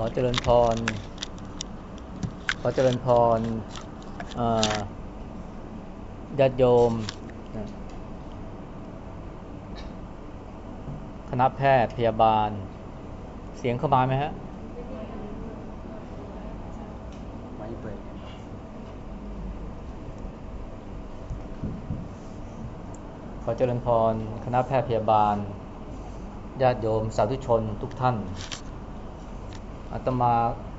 ขอเจริญพร ขอเจริญพรญาติโยม คณะแพทย์พยาบาล เสียงเข้ามาไหมฮะไม่เปิดขอเจริญพร คณะแพทย์พยาบาล ญาติโยมสาธุชนทุกท่าน อาตมา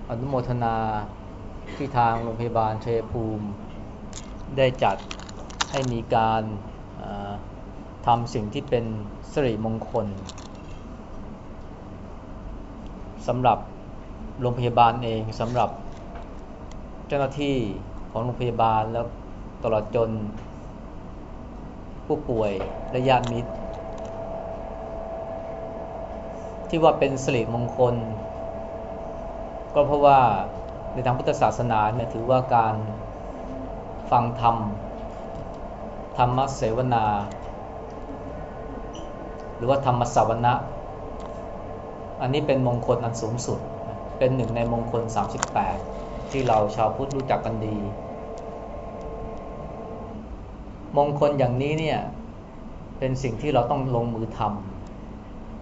อนุโมทนาที่ทางโรงพยาบาลเชยภูมิ ได้จัดให้มีการทำสิ่งที่เป็นสิริมงคลสำหรับโรงพยาบาลเองสำหรับเจ้าหน้าที่ของโรงพยาบาลแล้วตลอดจนผู้ป่วยและญาติมิตร ที่ว่าเป็นสิริมงคล ก็เพราะว่าในทางพุทธศาสนาเนี่ยถือว่าการฟังธรรม ธรรมเสวนา หรือว่าธรรมสวนะ อันนี้เป็นมงคลอันสูงสุด เป็นหนึ่งในมงคล 38 ที่เราชาวพุทธรู้จักกันดี มงคลอย่างนี้เนี่ยเป็นสิ่งที่เราต้องลงมือท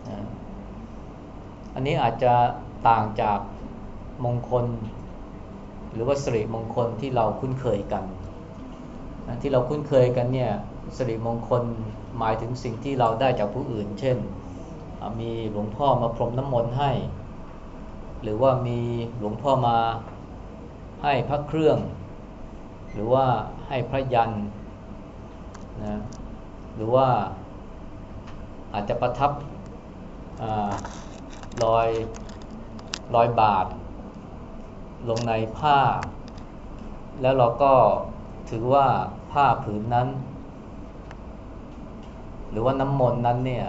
ำอันนี้อาจจะต่างจาก มงคล หรือว่าสิริมงคลที่เราคุ้นเคยกัน ที่เราคุ้นเคยกันเนี่ยสิริมงคลหมายถึงสิ่งที่เราได้จากผู้อื่น เช่น มีหลวงพ่อมาพรมน้ำมนต์ให้ หรือว่ามีหลวงพ่อมาให้พระเครื่อง หรือว่าให้พระยันนะหรือว่าอาจจะประทับรอยรอยบาท ลงในผ้า แล้วเราก็ถือว่าผ้าผืนนั้น หรือว่าน้ำมนต์นั้นเนี่ย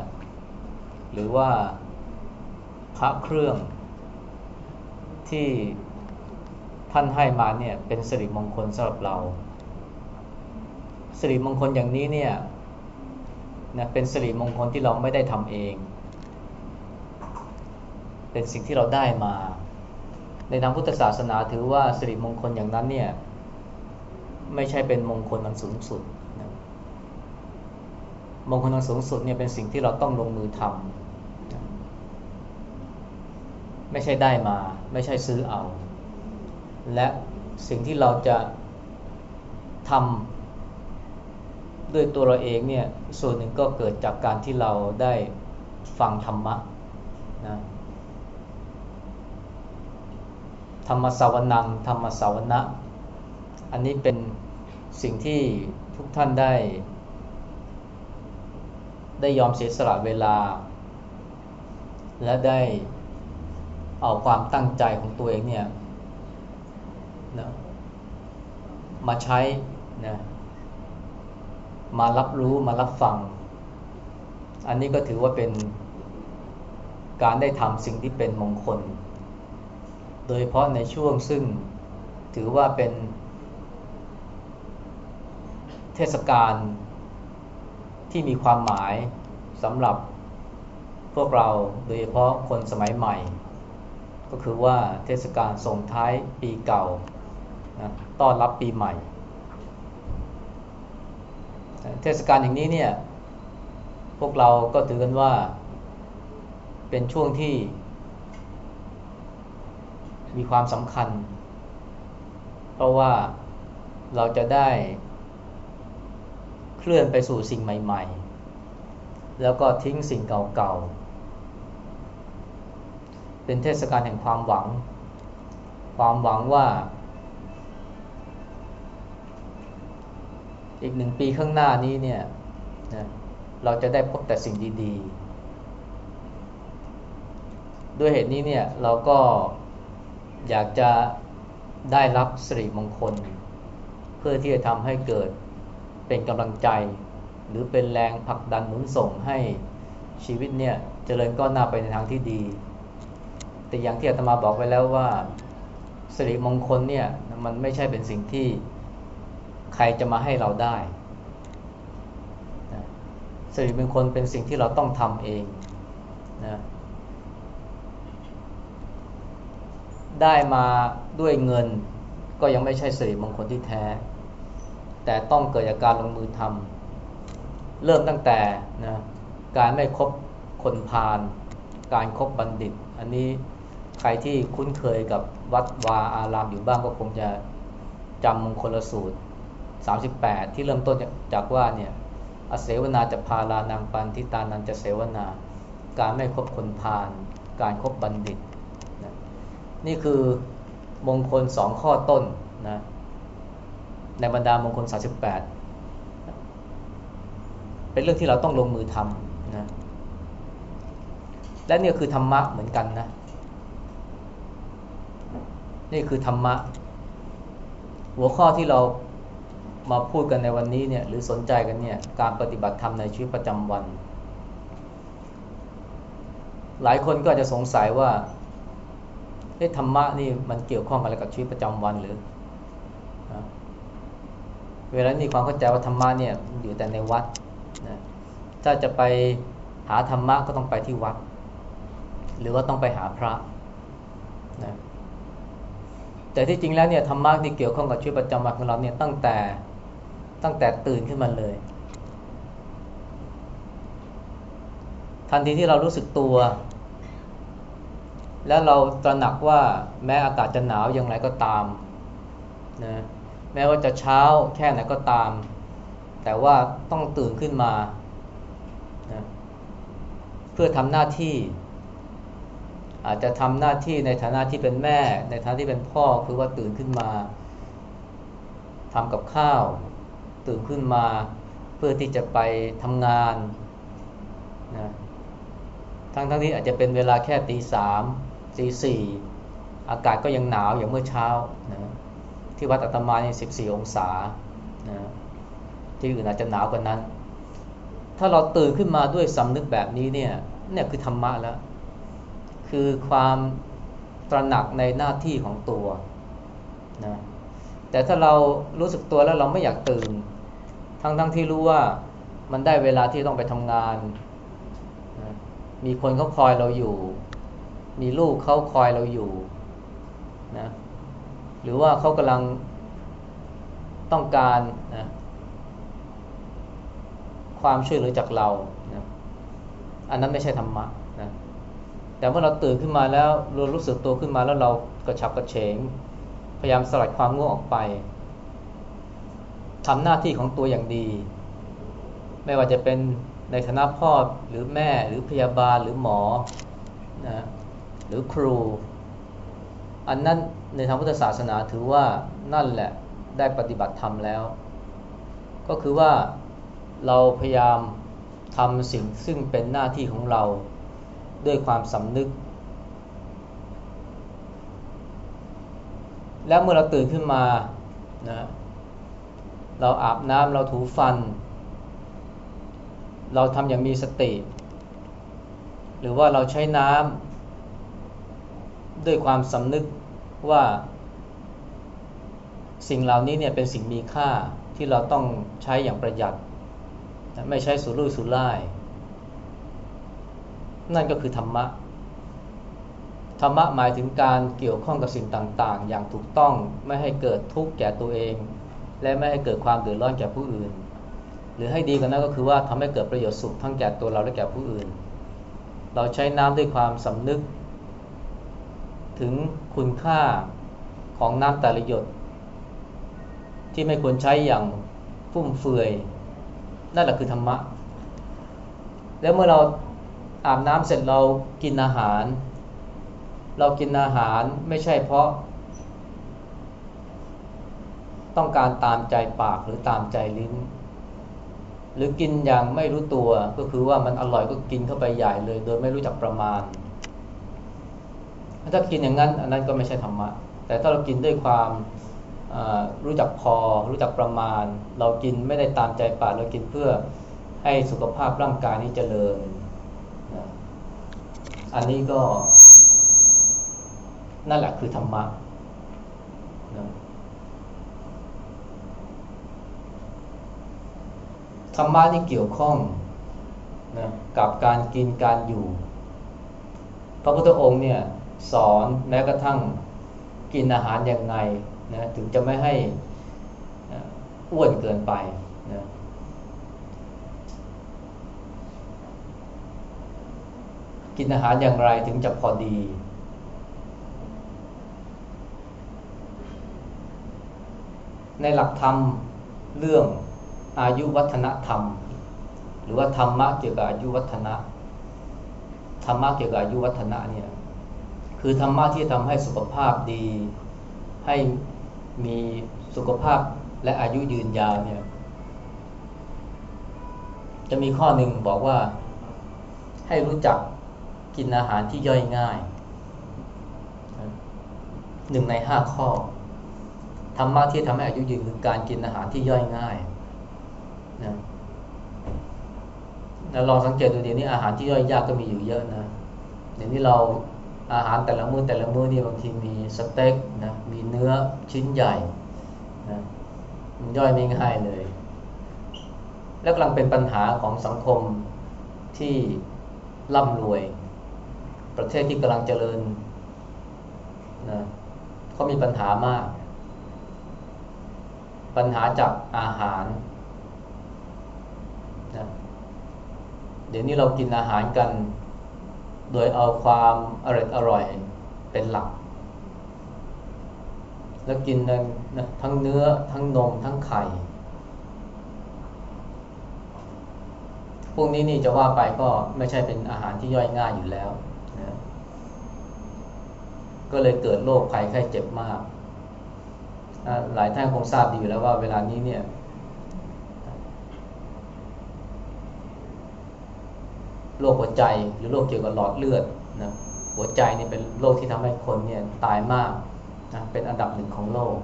หรือว่าพระเครื่องที่ท่านให้มาเนี่ยเป็นสิริมงคลสำหรับเราสิริมงคลอย่างนี้เนี่ยนะเป็นสิริมงคลที่เราไม่ได้ทำเอง เป็นสิ่งที่เราได้มา ในทางพุทธศาสนาถือว่าสิริมงคลอย่างนั้นเนี่ยไม่ใช่เป็นมงคลอันสูงสุดมงคลอันสูงสุดเนี่ยเป็นสิ่งที่เราต้องลงมือทำไม่ใช่ได้มา ไม่ใช่ซื้อเอา และสิ่งที่เราจะทำด้วยตัวเราเองเนี่ยส่วนหนึ่งก็เกิดจากการที่เราได้ฟังธรรมะนะ ธรรมสาวนัง ธรรมสาวนะ อันนี้เป็นสิ่งที่ทุกท่านได้ ได้ยอมเสียสละเวลา และได้เอาความตั้งใจของตัวเองเนี่ยนะมาใช้นะมารับรู้มารับฟัง อันนี้ก็ถือว่าเป็นการได้ทำสิ่งที่เป็นมงคล โดยเฉพาะในช่วงซึ่งถือว่าเป็นเทศกาลที่มีความหมายสำหรับพวกเราโดยเฉพาะคนสมัยใหม่ ก็คือว่าเทศกาลส่งท้ายปีเก่านะต้อนรับปีใหม่ เทศกาลอย่างนี้เนี่ยพวกเราก็ถือกันว่าเป็นช่วงที่ มีความสำคัญ เพราะว่าเราจะได้เคลื่อนไปสู่สิ่งใหม่ ๆ แล้วก็ทิ้งสิ่งเก่าๆ เป็นเทศกาลแห่งความหวัง ความหวังว่า อีกหนึ่งปีข้างหน้านี้เนี่ยเราจะได้พบแต่สิ่งดี ๆ ด้วยเหตุนี้เนี่ยเราก็ อยากจะได้รับสิริมงคล เพื่อที่จะทำให้เกิดเป็นกำลังใจ หรือเป็นแรงผลักดันหนุนส่งให้ชีวิตเนี่ยจเจริญก้อนหน้าไปในทางที่ดี แต่อย่างที่อาตมาบอกไว้แล้วว่าสิริมงคลเนี่ยมันไม่ใช่เป็นสิ่งที่ใครจะมาให้เราได้สิริมงคลเป็นสิ่งที่เราต้องทำเองนะ ได้มาด้วยเงิน ก็ยังไม่ใช่สิริมงคลที่แท้ แต่ต้องเกิดจากการลงมือทำเริ่มตั้งแต่นะการไม่คบคนพาลการครบบัณฑิต อันนี้ใครที่คุ้นเคยกับวัดวาอารามอยู่บ้างก็คงจะจำมงคลสูตร 38 ที่เริ่มต้นจากว่าเนี่ยอเสวนาจะพาลานางปันทิตานันจะเสวนา การไม่คบคนพาลการครบบัณฑิต นี่คือมงคลสองข้อต้นนะในบรรดามงคล 38 เป็นเรื่องที่เราต้องลงมือทำนะและนี่คือธรรมะเหมือนกันนะ นี่คือธรรมะ หัวข้อที่เรามาพูดกันในวันนี้เนี่ยหรือสนใจกันเนี่ยการปฏิบัติธรรมในชีวิตประจำวัน หลายคนก็อาจจะสงสัยว่า เฮ้ธรรมะนี่มันเกี่ยวข้องอะไรกับชีวิตประจำวันหรือ เวลานี้ความเข้าใจว่าธรรมะเนี่ยอยู่แต่ในวัดนะถ้าจะไปหาธรรมะก็ต้องไปที่วัด หรือว่าต้องไปหาพระนะแต่ที่จริงแล้วเนี่ยธรรมะที่เกี่ยวข้องกับชีวิตประจำวันของเราเนี่ยตั้งแต่ตั้งแต่ตื่นขึ้นมาเลย ทันทีที่เรารู้สึกตัว แล้วเราตระหนักว่าแม้อากาศจะหนาวอย่างไรก็ตามนะแม้ว่าจะเช้าแค่ไหนก็ตาม แต่ว่าต้องตื่นขึ้นมานะเพื่อทำหน้าที่ อาจจะทำหน้าที่ในฐานะที่เป็นแม่ ในฐานะที่เป็นพ่อคือว่าตื่นขึ้นมาทำกับข้าว ตื่นขึ้นมาเพื่อที่จะไปทำงานนะทั้งทั้งที่อาจจะเป็นเวลาแค่ตีสาม ตีสี่อากาศก็ยังหนาวอย่างเมื่อเช้านะที่วัดอัตมาเนี่ยสิบสี่องศานะที่อื่นอาจจะหนาวกว่านั้น ถ้าเราตื่นขึ้นมาด้วยสำนึกแบบนี้เนี่ยเนี่ยคือธรรมะแล้ว คือความตระหนักในหน้าที่ของตัวนะแต่ถ้าเรารู้สึกตัวแล้วเราไม่อยากตื่น ทั้งทั้งที่รู้ว่ามันได้เวลาที่ต้องไปทำงานนะมีคนเขาคอยเราอยู่ มีลูกเขาคอยเราอยู่นะหรือว่าเขากำลังต้องการนะความช่วยเหลือจากเรานะอันนั้นไม่ใช่ธรรมะนะแต่เมื่อเราตื่นขึ้นมาแล้วเรารู้สึกตัวขึ้นมาแล้วเรากระฉับกระเฉง พยายามสลัดความง่วงออกไปทำหน้าที่ของตัวอย่างดี ไม่ว่าจะเป็นในฐานะพ่อหรือแม่หรือพยาบาลหรือหมอนะ หรือครู อันนั้นในทางพุทธศาสนาถือว่านั่นแหละได้ปฏิบัติธรรมแล้ว ก็คือว่าเราพยายามทำสิ่งซึ่งเป็นหน้าที่ของเราด้วยความสำนึก แล้วเมื่อเราตื่นขึ้นมานะเราอาบน้ำเราถูฟัน เราทำอย่างมีสติ หรือว่าเราใช้น้ำ ด้วยความสำนึกว่าสิ่งเหล่านี้เนี่ยเป็นสิ่งมีค่าที่เราต้องใช้อย่างประหยัด ไม่ใช้สุรุ่ยสุร่าย นั่นก็คือธรรมะ ธรรมะหมายถึงการเกี่ยวข้องกับสิ่งต่างๆ อย่างถูกต้องไม่ให้เกิดทุกข์แก่ตัวเอง และไม่ให้เกิดความเดือดร้อนแก่ผู้อื่น หรือให้ดีกันนั้นก็คือว่าทำให้เกิดประโยชน์สุขทั้งแก่ตัวเราและแก่ผู้อื่น เราใช้น้ำด้วยความสำนึก ถึงคุณค่าของน้ำแต่ละหยด ที่ไม่ควรใช้อย่างฟุ่มเฟือยนั่นแหละคือธรรมะ แล้วเมื่อเราอาบน้ำเสร็จเรากินอาหาร เรากินอาหารไม่ใช่เพราะ ต้องการตามใจปากหรือตามใจลิ้น หรือกินอย่างไม่รู้ตัวก็คือว่ามันอร่อยก็กินเข้าไปใหญ่เลย โดยไม่รู้จักประมาณ ถ้ากินอย่างนั้นอันนั้นก็ไม่ใช่ธรรมะ แต่ถ้าเรากินด้วยความรู้จักพอ รู้จักประมาณ เรากินไม่ได้ตามใจปากเรากินเพื่อให้สุขภาพร่างกายนี้เจริญ อันนี้ก็ นั่นแหละคือธรรมะธรรมะนี่เกี่ยวข้องนะกับการกินการอยู่ พระพุทธองค์เนี่ย สอนแม้กระทั่งกินอาหารอย่างไงนะถึงจะไม่ให้อ้วนเกินไปนะกินอาหารอย่างไรถึงจะพอดี ในหลักธรรมเรื่องอายุวัฒนธรรม หรือว่าธรรมะเกี่ยวกับอายุวัฒนะธรรมะเกี่ยวกับอายุวัฒนะเนี่ย คือธรรมะที่ทำให้สุขภาพดี ให้มีสุขภาพและอายุยืนยาวเนี่ยจะมีข้อหนึ่งบอกว่าให้รู้จักกินอาหารที่ย่อยง่ายหนึ่งในห้าข้อธรรมะที่ทำให้อายุยืนคือการกินอาหารที่ย่อยง่ายนะลองสังเกตดูเดี๋ยวนี้อาหารที่ย่อยยากก็มีอยู่เยอะนะเดี๋ยวนี้เรา อาหารแต่ละมือ้อแต่ละมื้อนี่บางทีมีสเต็กนะมีเนื้อชิ้นใหญ่นะมันย่อยไม่ง่ายเลย และกำลังเป็นปัญหาของสังคมที่ร่ำรวย ประเทศที่กำลังเจริญนะเขามีปัญหามาก ปัญหาจากอาหารนะเดี๋ยวนี้เรากินอาหารกัน โดยเอาความอร่อยอร่อยเป็นหลัก แล้วกินนะทั้งเนื้อทั้งนมทั้งไข่ พวกนี้นี่จะว่าไปก็ไม่ใช่เป็นอาหารที่ย่อยง่ายอยู่แล้วนะก็เลยเกิดโรคภัยไข้เจ็บมาก หลายท่านคงทราบดีอยู่แล้วว่าเวลานี้เนี่ย โรคหัวใจหรือโรคเกี่ยวกับหลอดเลือดนะหัวใจนี่เป็นโรคที่ทำให้คนเนี่ยตายมากนะเป็นอันดับหนึ่งของโลก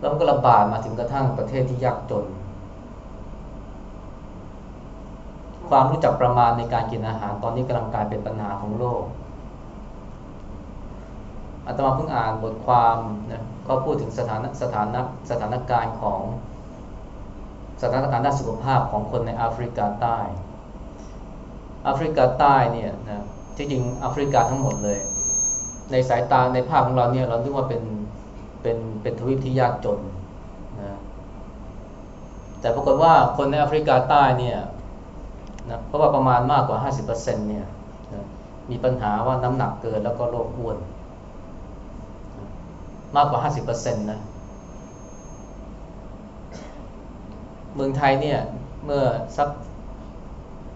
แล้วก็ระบาดมาถึงกระทั่งประเทศที่ยากจน ความรู้จักประมาณในการกินอาหารตอนนี้กำลังกลายเป็นปัญหาของโลกอาตมาเพิ่งอ่านบทความนะก็พูดถึงสถานะสถานะสถานการณ์ของ สถานการณ์ด้านสุขภาพของคนในแอฟริกาใต้แอฟริกาใต้เนี่ยนะที่จริงแอฟริกาทั้งหมดเลย ในสายตาในภาพของเราเนี่ยเราคิดว่าเป็นเป็นเป็นทวีปที่ยากจนนะแต่ปรากฏว่าคนในแอฟริกาใต้เนี่ยนะเพราะว่าประมาณมากกว่า 50%เนี่ยนะมีปัญหาว่าน้ำหนักเกินแล้วก็โรคอ้วน มากกว่า 50%นะ เมืองไทยเนี่ยเมื่อสัก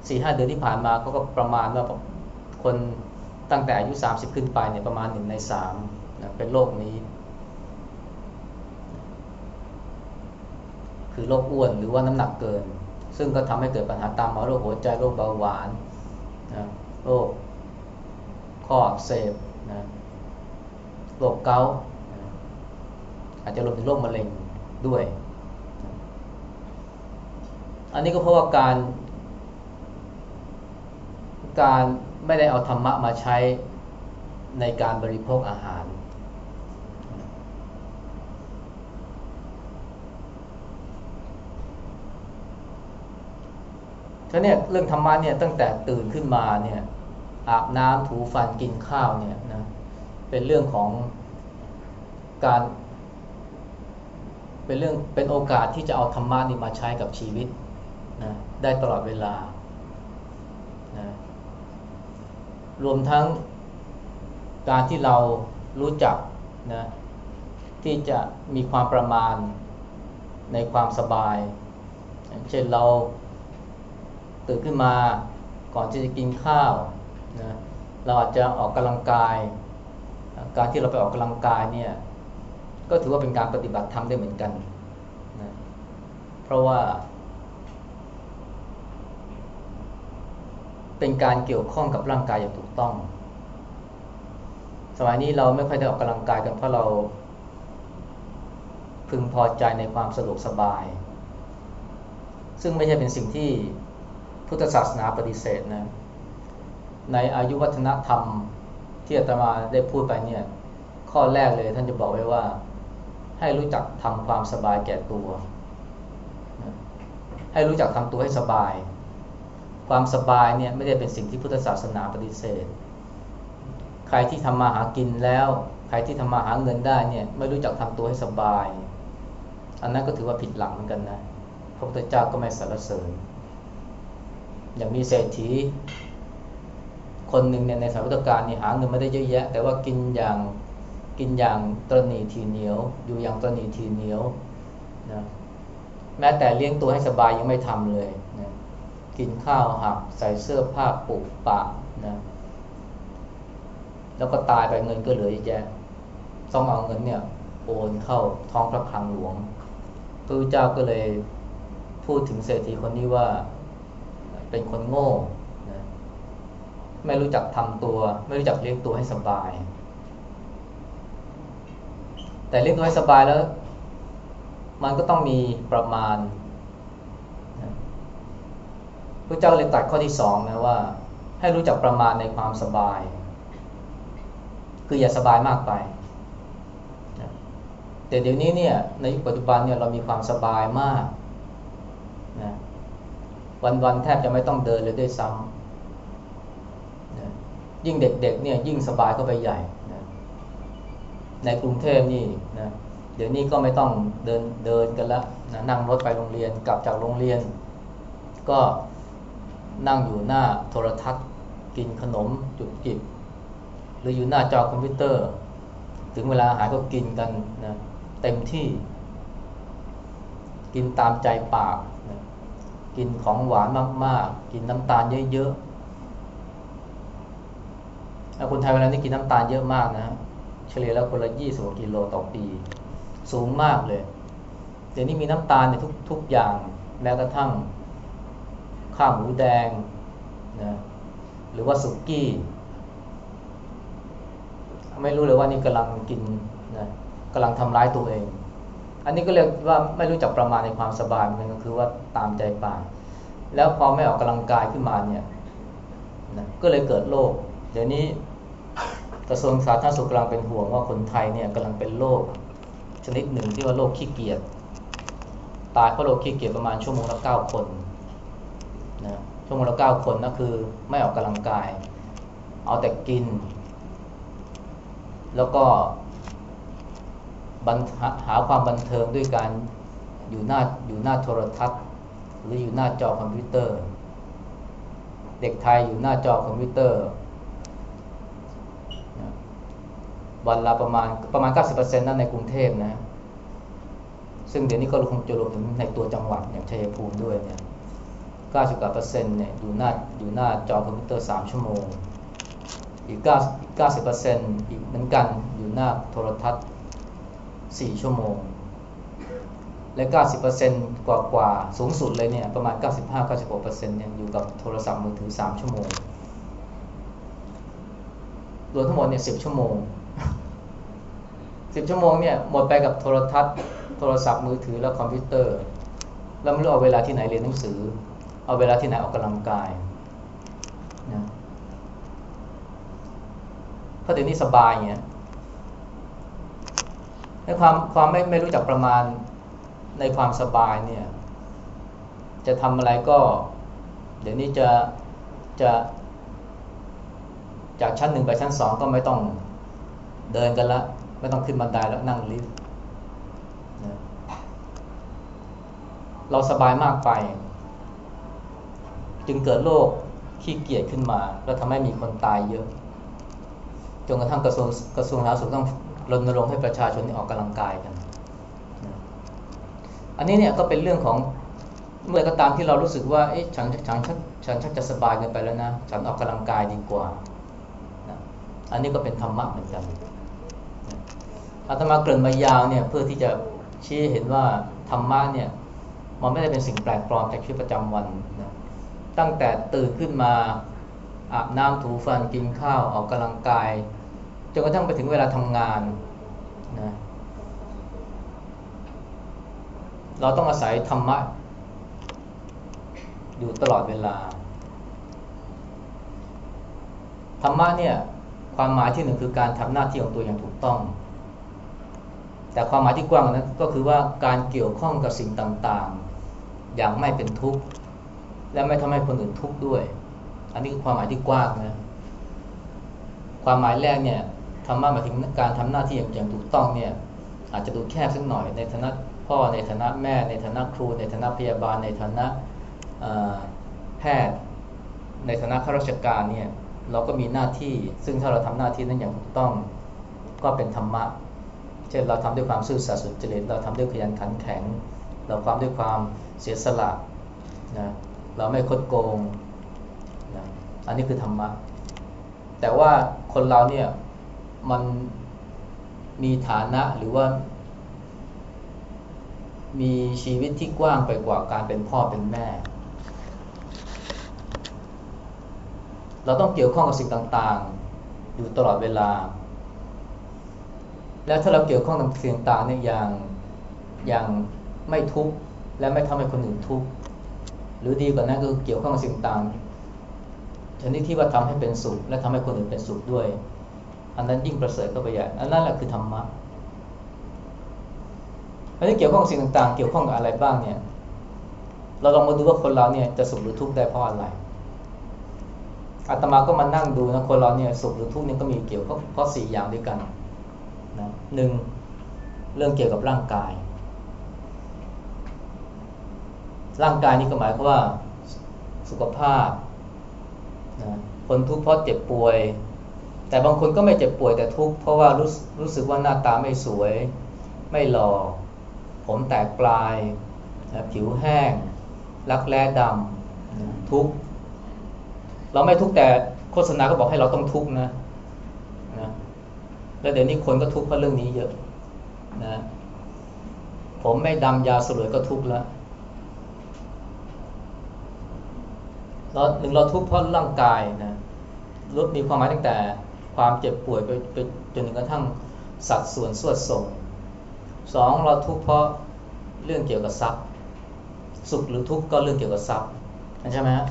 สี่ห้าเดือนที่ผ่านมาเขาก็ประมาณว่าคนตั้งแต่อายุสามสิบขึ้นไปเนี่ยประมาณหนึ่งในสามนะเป็นโรคนี้ คือโรคอ้วนหรือว่าน้ำหนักเกิน ซึ่งก็ทำให้เกิดปัญหาตามมาโรคหัวใจโรคเบาหวานนะโรคข้ออักเสบนะโรคเกาต์อาจจะรวมถึงโรคมะเร็งด้วย อันนี้ก็เพราะว่าการ การไม่ได้เอาธรรมะมาใช้ในการบริโภคอาหารท่าเนี่ยเรื่องธรรมะเนี่ยตั้งแต่ตื่นขึ้นมาเนี่ยอาบน้ำถูฟันกินข้าวเนี่ยนะเป็นเรื่องของการ เป็นเรื่องเป็นโอกาสที่จะเอาธรรมะนี่มาใช้กับชีวิต นะได้ตลอดเวลานะรวมทั้งการที่เรารู้จักนะที่จะมีความประมาณในความสบาย เช่นเราตื่นขึ้นมาก่อนที่จะกินข้าวนะเราอาจจะออกกำลังกาย การที่เราไปออกกำลังกายเนี่ยก็ถือว่าเป็นการปฏิบัติธรรมได้เหมือนกันนะเพราะว่า เป็นการเกี่ยวข้องกับร่างกายอย่างถูกต้อง สมัยนี้เราไม่ค่อยได้ออกกำลังกายกันเพราะเรา พึงพอใจในความสะดวกสบาย ซึ่งไม่ใช่เป็นสิ่งที่พุทธศาสนาปฏิเสธนะ ในอายุวัฒนธรรมที่อาตมาได้พูดไปเนี่ย ข้อแรกเลยท่านจะบอกไว้ว่า ให้รู้จักทำความสบายแก่ตัว ให้รู้จักทำตัวให้สบาย ความสบายเนี่ยไม่ได้เป็นสิ่งที่พุทธศาสนาปฏิเสธ ใครที่ทำมาหากินแล้ว ใครที่ทำมาหาเงินได้เนี่ยไม่รู้จักทำตัวให้สบาย อันนั้นก็ถือว่าผิดหลักเหมือนกันนะพระพุทธเจ้าก็ไม่สรรเสริญ อย่างมีเศรษฐี คนหนึ่งเนี่ยในสมัยพุทธกาลนี่ยหาเงินไม่ได้เยอะแยะ แต่ว่ากินอย่างกินอย่างตรณีทีเหนียว อยู่อย่างตรณีทีเหนียวนะแม้แต่เลี้ยงตัวให้สบายยังไม่ทำเลยนะ กินข้าวหักใส่เสื้อผ้าปุกปะนะแล้วก็ตายไปเงินก็เหลือเยอะแยะต้องเอาเงินเนี่ยโอนเข้าท้องพระคลังหลวงพระเจ้าก็เลยพูดถึงเศรษฐีคนนี้ว่าเป็นคนโง่นะไม่รู้จักทำตัว ไม่รู้จักเลี้ยงตัวให้สบาย แต่เลี้ยงตัวให้สบายแล้ว มันก็ต้องมีประมาณ พระเจ้าเลยตัดข้อที่สองนะว่า ให้รู้จักประมาณในความสบาย คืออย่าสบายมากไปแต่เดี๋ยวนี้เนี่ยในยุคปัจจุบันเนี่ยเรามีความสบายมากนะวันๆแทบจะไม่ต้องเดินเลยด้วยซ้ำนะยิ่งเด็กๆเนี่ยยิ่งสบายเข้าไปใหญ่นะในกรุงเทพนี่นะเดี๋ยวนี้ก็ไม่ต้องเดินเดินกันละนะนั่งรถไปโรงเรียนกลับจากโรงเรียน ก็ นั่งอยู่หน้าโทรทัศน์ กินขนมจุบจิบหรืออยู่หน้าจอคอมพิวเตอร์ ถึงเวลาอาหารก็กินกันนะเต็มที่ กินตามใจปากนะกินของหวานมากๆ กินน้ำตาลเยอะๆคนไทยเวลานี้กินน้ำตาลเยอะมากนะเฉลี่ยแล้วคนละยี่สิบกิโลต่อปี สูงมากเลย เดี๋ยวนี้มีน้ำตาลในทุกทุกอย่างแม้กระทั่ง ข้าวหมูแดงนะหรือว่าสุกี้ ไม่รู้เลยว่านี่กำลังกินนะกำลังทำร้ายตัวเอง อันนี้ก็เรียกว่าไม่รู้จักประมาณในความสบายมันก็คือว่าตามใจปากแล้วพอไม่ออกกำลังกายขึ้นมาเนี่ยนะก็เลยเกิดโรคเดี๋ยวนี้กระทรวงสาธารณสุขกำลังเป็นห่วงว่าคนไทยเนี่ยกำลังเป็นโรคชนิดหนึ่งที่ว่าโรคขี้เกียจตายเพราะโรคขี้เกียจประมาณชั่วโมงละเก้าคน นะชั่วโมงละเก้าคนนั่นคือไม่ออกกำลังกาย เอาแต่กิน แล้วก็หาความบันเทิงด้วยการอยู่หน้าอยู่หน้าโทรทัศน์ หรืออยู่หน้าจอคอมพิวเตอร์ เด็กไทยอยู่หน้าจอคอมพิวเตอร์วันละประมาณประมาณ 90%นั่นในกรุงเทพนะ ซึ่งเดี๋ยวนี้ก็คงจะรวมถึงในตัวจังหวัดอย่างชัยภูมิด้วยเนี่ย 90กว่าเปอร์เซ็นต์เนี่ยอยู่หน้าอยู่หน้าจอคอมพิวเตอร์ 3 ชั่วโมง อีก9 90เปอร์เซ็นต์อีกเหมือนกันอยู่หน้าโทรทัศน์ 4 ชั่วโมง และ 90เปอร์เซ็นต์กว่ากว่าสูงสุดเลยเนี่ยประมาณ 95-96เปอร์เซ็นต์เนี่ยอยู่กับโทรศัพท์มือถือ 3 ชั่วโมงรวมทั้งหมดเนี่ย10 ชั่วโมง 10 ชั่วโมงเนี่ยหมดไปกับโทรทัศน์ โทรศัพท์มือถือและคอมพิวเตอร์แล้วไม่รู้เอาเวลาที่ไหนเรียนหนังสือ เอาเวลาที่ไหนออกกำลังกายนะเพราะเดี๋ยวนี้สบายเงี้ยในความความไม่ไม่รู้จักประมาณในความสบายเนี่ย จะทำอะไรก็ เดี๋ยวนี้จะจะจากชั้นหนึ่งไปชั้นสองก็ไม่ต้องเดินกันละ ไม่ต้องขึ้นบันไดแล้วนั่งลิฟต์เราสบายมากไป จึงเกิดโรคขี้เกียจขึ้นมา แล้วทำให้มีคนตายเยอะจนกระทั่งกระทรวงกระทรวงสาธารณสุขต้องรณรงค์ให้ประชาชนออกกำลังกายกัน อันนี้เนี่ยก็เป็นเรื่องของเมื่อก็ตามที่เรารู้สึกว่าเอ๊ะฉันฉันฉันฉันชักจะสบายเกินไปแล้วนะ ฉันออกกำลังกายดีกว่านะอันนี้ก็เป็นธรรมะเหมือนกันอาตมาเกริ่นมายาวเนี่ยเพื่อที่จะชี้เห็นว่าธรรมะเนี่ยมันไม่ได้เป็นสิ่งแปลกปลอมจากชีวิตประจำวันนะ ตั้งแต่ตื่นขึ้นมาอาบน้ำถูฟันกินข้าวออกกำลังกายจนกระทั่งไปถึงเวลาทำงานนะเราต้องอาศัยธรรมะ อยู่ตลอดเวลา ธรรมะเนี่ยความหมายที่หนึ่งคือการทำหน้าที่ของตัวอย่างถูกต้อง แต่ความหมายที่กว้างนั้นก็คือว่าการเกี่ยวข้องกับสิ่งต่างๆ อย่างไม่เป็นทุกข์ และไม่ทำให้คนอื่นทุกข์ด้วย อันนี้คือความหมายที่กว้างนะความหมายแรกเนี่ยธรรมะหมายถึงการทำหน้าที่อย่างถูกต้องเนี่ย อาจจะดูแคบสักหน่อย ในฐานะพ่อในฐานะแม่ ในฐานะครู ในฐานะพยาบาล ในฐานะแพทย์ในฐานะข้าราชการเนี่ยเราก็มีหน้าที่ ซึ่งถ้าเราทำหน้าที่นั้นอย่างถูกต้อง ก็เป็นธรรมะ เช่นเราทำด้วยความซื่อสัตย์สุจริต เราทำด้วยขยันขันแข็ง เราทำด้วยความเสียสละนะ เราไม่คดโกงนะอันนี้คือธรรมะ แต่ว่าคนเราเนี่ยมันมีฐานะหรือว่า มีชีวิตที่กว้างไปกว่าการเป็นพ่อเป็นแม่ เราต้องเกี่ยวข้องกับสิ่งต่างๆ อยู่ตลอดเวลา แล้วถ้าเราเกี่ยวข้องกับสิ่งต่างๆเนี่ยอย่างอย่างไม่ทุกข์และไม่ทำให้คนอื่นทุกข์ รือดีกว่านั้นก็เกี่ยวข้องกับสิ่งต่างชนิดที่ว่าทำให้เป็นสุข และทำให้คนอื่นเป็นสุขด้วย อันนั้นยิ่งประเสริฐก็ไปใหญ่อันนั้นแหละคือธรรมะอันนี้เกี่ยวข้องสิ่งต่างๆ เกี่ยวข้องกับอะไรบ้างเนี่ย เราลองมาดูว่าคนเราเนี่ยจะสุขหรือทุกข์ได้เพราะอะไรอาตมาก็มานั่งดูนะคนเราเนี่ยสุขหรือทุกข์เนี่ยก็มีเกี่ยวข้องเพราะสี่อย่างด้วยกันนะหนึ่งเรื่องเกี่ยวกับร่างกาย ร่างกายนี่ก็หมายความว่าสุขภาพนะคนทุกข์เพราะเจ็บป่วย แต่บางคนก็ไม่เจ็บป่วยแต่ทุกข์เพราะว่ารู้รู้สึกว่าหน้าตาไม่สวย ไม่หล่อผมแตกปลายนะผิวแห้ง รักแร้ดำทุกข์เราไม่ทุกข์แต่โฆษณาก็บอกให้เราต้องทุกข์นะนะแล้วเดี๋ยวนี้คนก็ทุกข์เพราะเรื่องนี้เยอะนะผมไม่ดำยาสลวยก็ทุกข์แล้ว เราหนึ่งเราทุกข์เพราะร่างกายนะลดมีความหมายตั้งแต่ความเจ็บป่วยไปไปจนถึงกระทั่งสัดส่วนส่วดส่งสองเราทุกข์เพราะเรื่องเกี่ยวกับทรัพย์ สุขหรือทุกข์ก็เรื่องเกี่ยวกับทรัพย์ใช่ไหมฮะ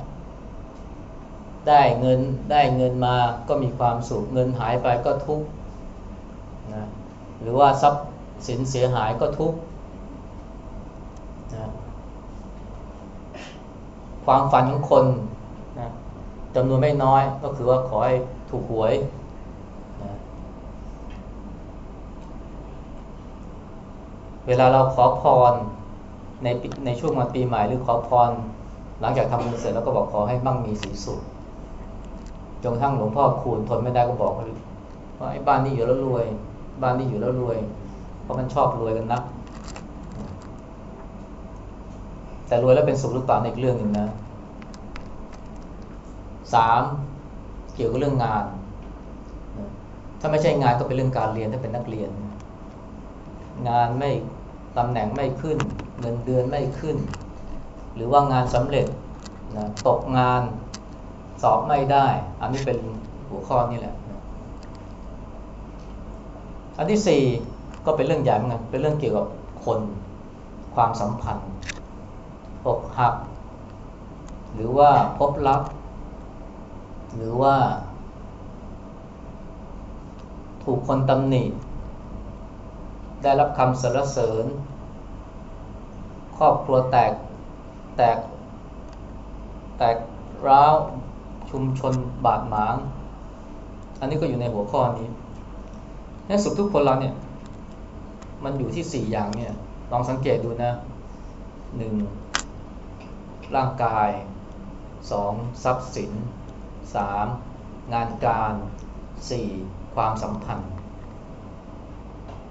ได้เงินได้เงินมาก็มีความสุขเงินหายไปก็ทุกข์นะหรือว่าทรัพย์สินเสียหายก็ทุกข์นะความฝันของคน จำนวนไม่น้อย ก็คือว่าขอให้ถูกหวยนะเวลาเราขอพรในในช่วงวันปีใหม่หรือขอพร หลังจากทำบุญเสร็จแล้วก็บอกขอให้มั่งมีสีสุขจนทั้งหลวงพ่อคูณทนไม่ได้ก็บอกว่าไอ้บ้านนี้อยู่แล้วรวย บ้านนี้อยู่แล้วรวย เพราะมันชอบรวยกันนักแต่รวยแล้วเป็นสุขหรือเปล่าในอีกเรื่องหนึ่งนะ สามเกี่ยวกับเรื่องงาน ถ้าไม่ใช่งานก็เป็นเรื่องการเรียนถ้าเป็นนักเรียน งานไม่ตำแหน่งไม่ขึ้น เงินเดือนไม่ขึ้น หรือว่างานสำเร็จนะตกงานสอบไม่ได้ อันนี้เป็นหัวข้อนี่แหละ อันที่สี่ก็เป็นเรื่องใหญ่เหมือนกันเป็นเรื่องเกี่ยวกับคนความสัมพันธ์อกหัก หรือว่าพบรัก หรือว่า ถูกคนตำหนิ ได้รับคำสรรเสริญ ครอบครัวแตกแตก แตกร้าวชุมชนบาดหมาง อันนี้ก็อยู่ในหัวข้อนี้ในสุขทุกคนเราเนี่ย มันอยู่ที่สี่อย่างเนี่ย ลองสังเกตดูนะหนึ่งร่างกายสองทรัพย์สิน สามงานการสี่ความสัมพันธ์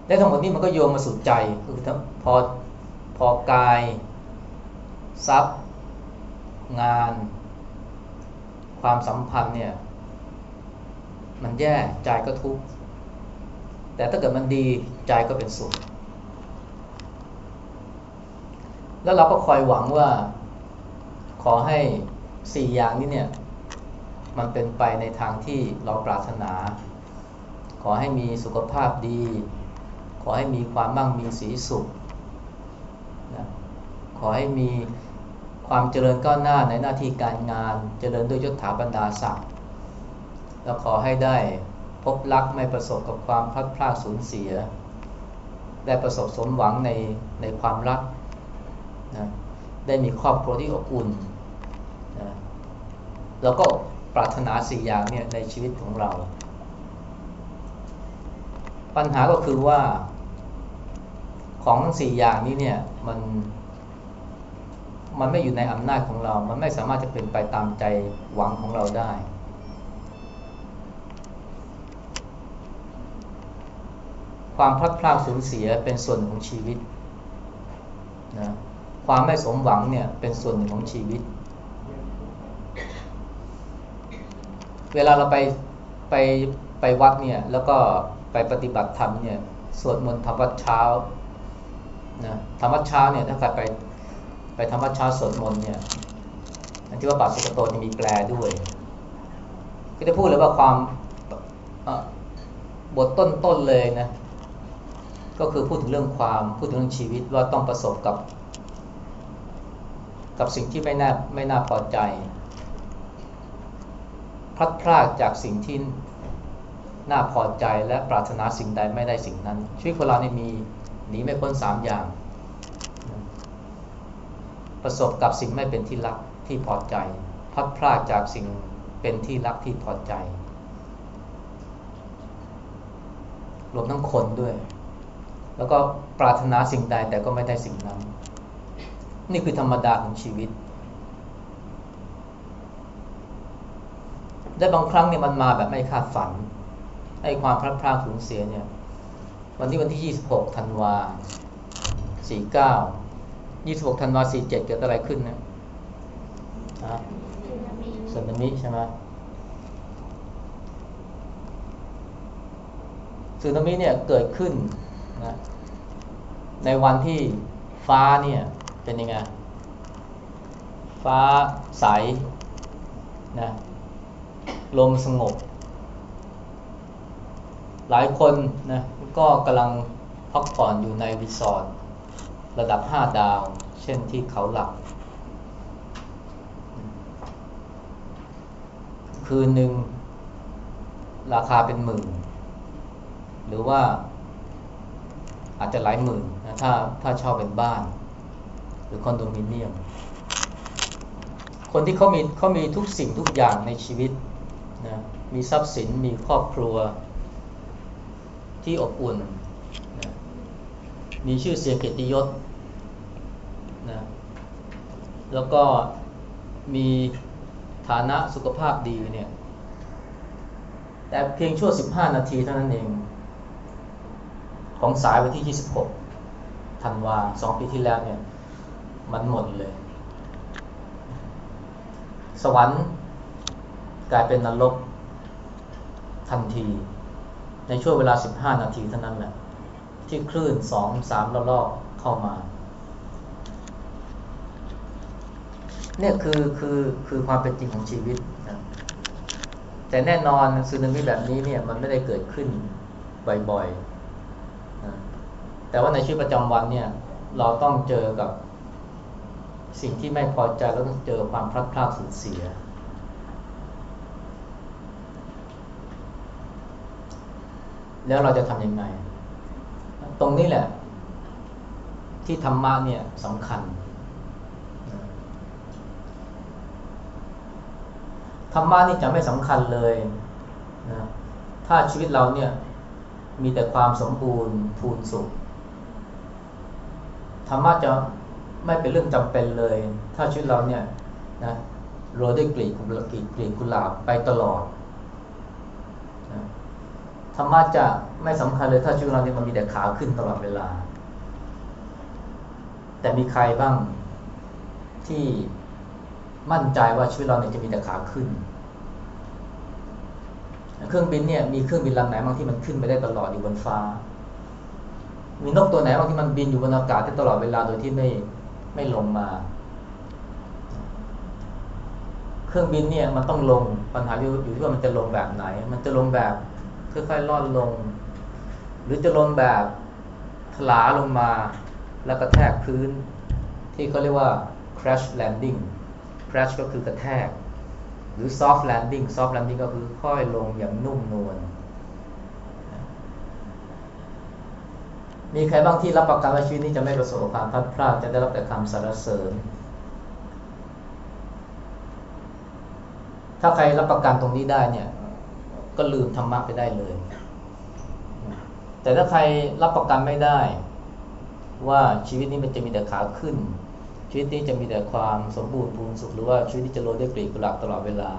และทั้งหมดนี้มันก็โยงมาสู่ใจคือพอพอกาย ทรัพย์ งาน ความสัมพันธ์เนี่ยมันแย่ใจก็ทุกข์แต่ถ้าเกิดมันดีใจก็เป็นสุขแล้วเราก็คอยหวังว่า ขอให้สี่อย่างนี้เนี่ย มันเป็นไปในทางที่เราปรารถนา ขอให้มีสุขภาพดี ขอให้มีความมั่งมีสีสุขนะขอให้มีความเจริญก้าวหน้าในหน้าที่การงาน เจริญด้วยยศถาบรรดาศักดิ์แล้วขอให้ได้พบรักไม่ประสบกับความพลัดพรากสูญเสีย ได้ประสบสมหวังในในความรักนะได้มีครอบครัวที่อบอุ่นนะแล้วก็ ปรารถนาสี่อย่างเนี่ยในชีวิตของเรา ปัญหาก็คือว่าของทั้งสี่อย่างนี้เนี่ยมันมันไม่อยู่ในอำนาจของเรา มันไม่สามารถจะเป็นไปตามใจหวังของเราได้ ความพลัดพรากสูญเสียเป็นส่วนของชีวิตนะความไม่สมหวังเนี่ยเป็นส่วนหนึ่งของชีวิต เวลาเราไปไปไปวัดเนี่ย แล้วก็ไปปฏิบัติธรรมเนี่ยสวดมนต์ธรรมวัดเช้านะธรรมวัดเช้าเนี่ยถ้าใครไปไปธรรมวัดเช้าสวดมนต์เนี่ยอันที่ว่าปาสุกโตจะมีแปลด้วย ก็จะพูดเลยว่าความบทต้นๆเลยนะก็คือพูดถึงเรื่องความพูดถึงเรื่องชีวิตว่าต้องประสบกับ กับสิ่งที่ไม่น่าไม่น่าพอใจ พลัดพรากจากสิ่งที่น่าพอใจและปรารถนาสิ่งใดไม่ได้สิ่งนั้น ชีวิตคนเรานี่มีหนีไม่พ้นสามอย่าง ประสบกับสิ่งไม่เป็นที่รักที่พอใจพลัดพรากจากสิ่งเป็นที่รักที่พอใจ รวมทั้งคนด้วย แล้วก็ปรารถนาสิ่งใดแต่ก็ไม่ได้สิ่งนั้น นี่คือธรรมดาของชีวิต และบางครั้งเนี่ยมันมาแบบไม่คาดฝันไอ้ความพลาดพลาดสูญเสียเนี่ย วันที่วันที่ 26 ธันวา 49 26 ธันวา 47 เกิดอะไรขึ้นนะสึนามิใช่ไหมสึนามิเนี่ยเกิดขึ้นนะในวันที่ฟ้าเนี่ยเป็นยังไง ฟ้าใสนะ ลมสงบ หลายคนนะก็กำลังพักผ่อนอยู่ในรีสอร์ทระดับ 5 ดาว เช่นที่เขาหลัก คืนหนึ่งราคาเป็นหมื่น หรือว่าอาจจะหลายหมื่นนะถ้าถ้าเช่าเป็นบ้าน หรือคอนโดมิเนียม คนที่เขามีเขามีทุกสิ่งทุกอย่างในชีวิต นะมีทรัพย์สินมีครอบครัวที่อบอุ่นนะมีชื่อเสียงเกียรติยศนะแล้วก็มีฐานะสุขภาพดีเนี่ย แต่เพียงชั่ว 15 นาทีเท่านั้นเอง ของสายวันที่ 26ธันวาสองปีที่แล้วเนี่ย มันหมดเลย สวรรค์ กลายเป็นนรกทันที ในช่วงเวลา 15 นาทีเท่านั้นแหละ ที่คลื่นสองสามรอบเข้ามาเนี่ยคือคือคือความเป็นจริงของชีวิตนะแต่แน่นอนสึนามิแบบนี้เนี่ยมันไม่ได้เกิดขึ้นบ่อยๆนะแต่ว่าในชีวิตประจำวันเนี่ยเราต้องเจอกับสิ่งที่ไม่พอใจแล้วต้องเจอความพลัดพรากสูญเสีย แล้วเราจะทำยังไง ตรงนี้แหละ ที่ธรรมะเนี่ยสำคัญ ธรรมะนี่จะไม่สำคัญเลยนะถ้าชีวิตเราเนี่ยมีแต่ความสมบูรณ์ทูนสุข ธรรมะจะไม่เป็นเรื่องจำเป็นเลย ถ้าชีวิตเราเนี่ยนะโรยด้วยกลีบกลีบกุหลาบไปตลอด ธรรมะจะไม่สำคัญเลยถ้าชีวิตเราเนี่ยมันมีแต่ขาขึ้นตลอดเวลา แต่มีใครบ้างที่มั่นใจว่าชีวิตเราเนี่ยจะมีแต่ขาขึ้น เครื่องบินเนี่ยมีเครื่องบินลำไหนบางที่มันขึ้นไปได้ตลอดอยู่บนฟ้า มีนกตัวไหนบางที่มันบินอยู่บนอากาศได้ตลอดเวลาโดยที่ไม่ไม่ลงมา เครื่องบินเนี่ยมันต้องลงปัญหาอยู่ที่ว่ามันจะลงแบบไหน มันจะลงแบบ ค่อยๆล่อนลง หรือจะลงแบบถลาลงมาแล้วกระแทกพื้น ที่เขาเรียกว่า crash landing crash ก็คือกระแทก หรือ soft landing soft landing ก็คือค่อยลงอย่างนุ่มนวลมีใครบ้างที่รับประกันว่าชีวิตนี้จะไม่ประสบความพลาดพลาดจะได้รับแต่คำสรรเสริญ ถ้าใครรับประกันตรงนี้ได้เนี่ย ก็ลืมธรรมะไปได้เลย แต่ถ้าใครรับประกันไม่ได้ ว่าชีวิตนี้มันจะมีแต่ขาขึ้น ชีวิตนี้จะมีแต่ความสมบูรณ์พูนสุขหรือว่าชีวิตที่จะโรยด้วยกลีบกุหลาบตลอดเวลา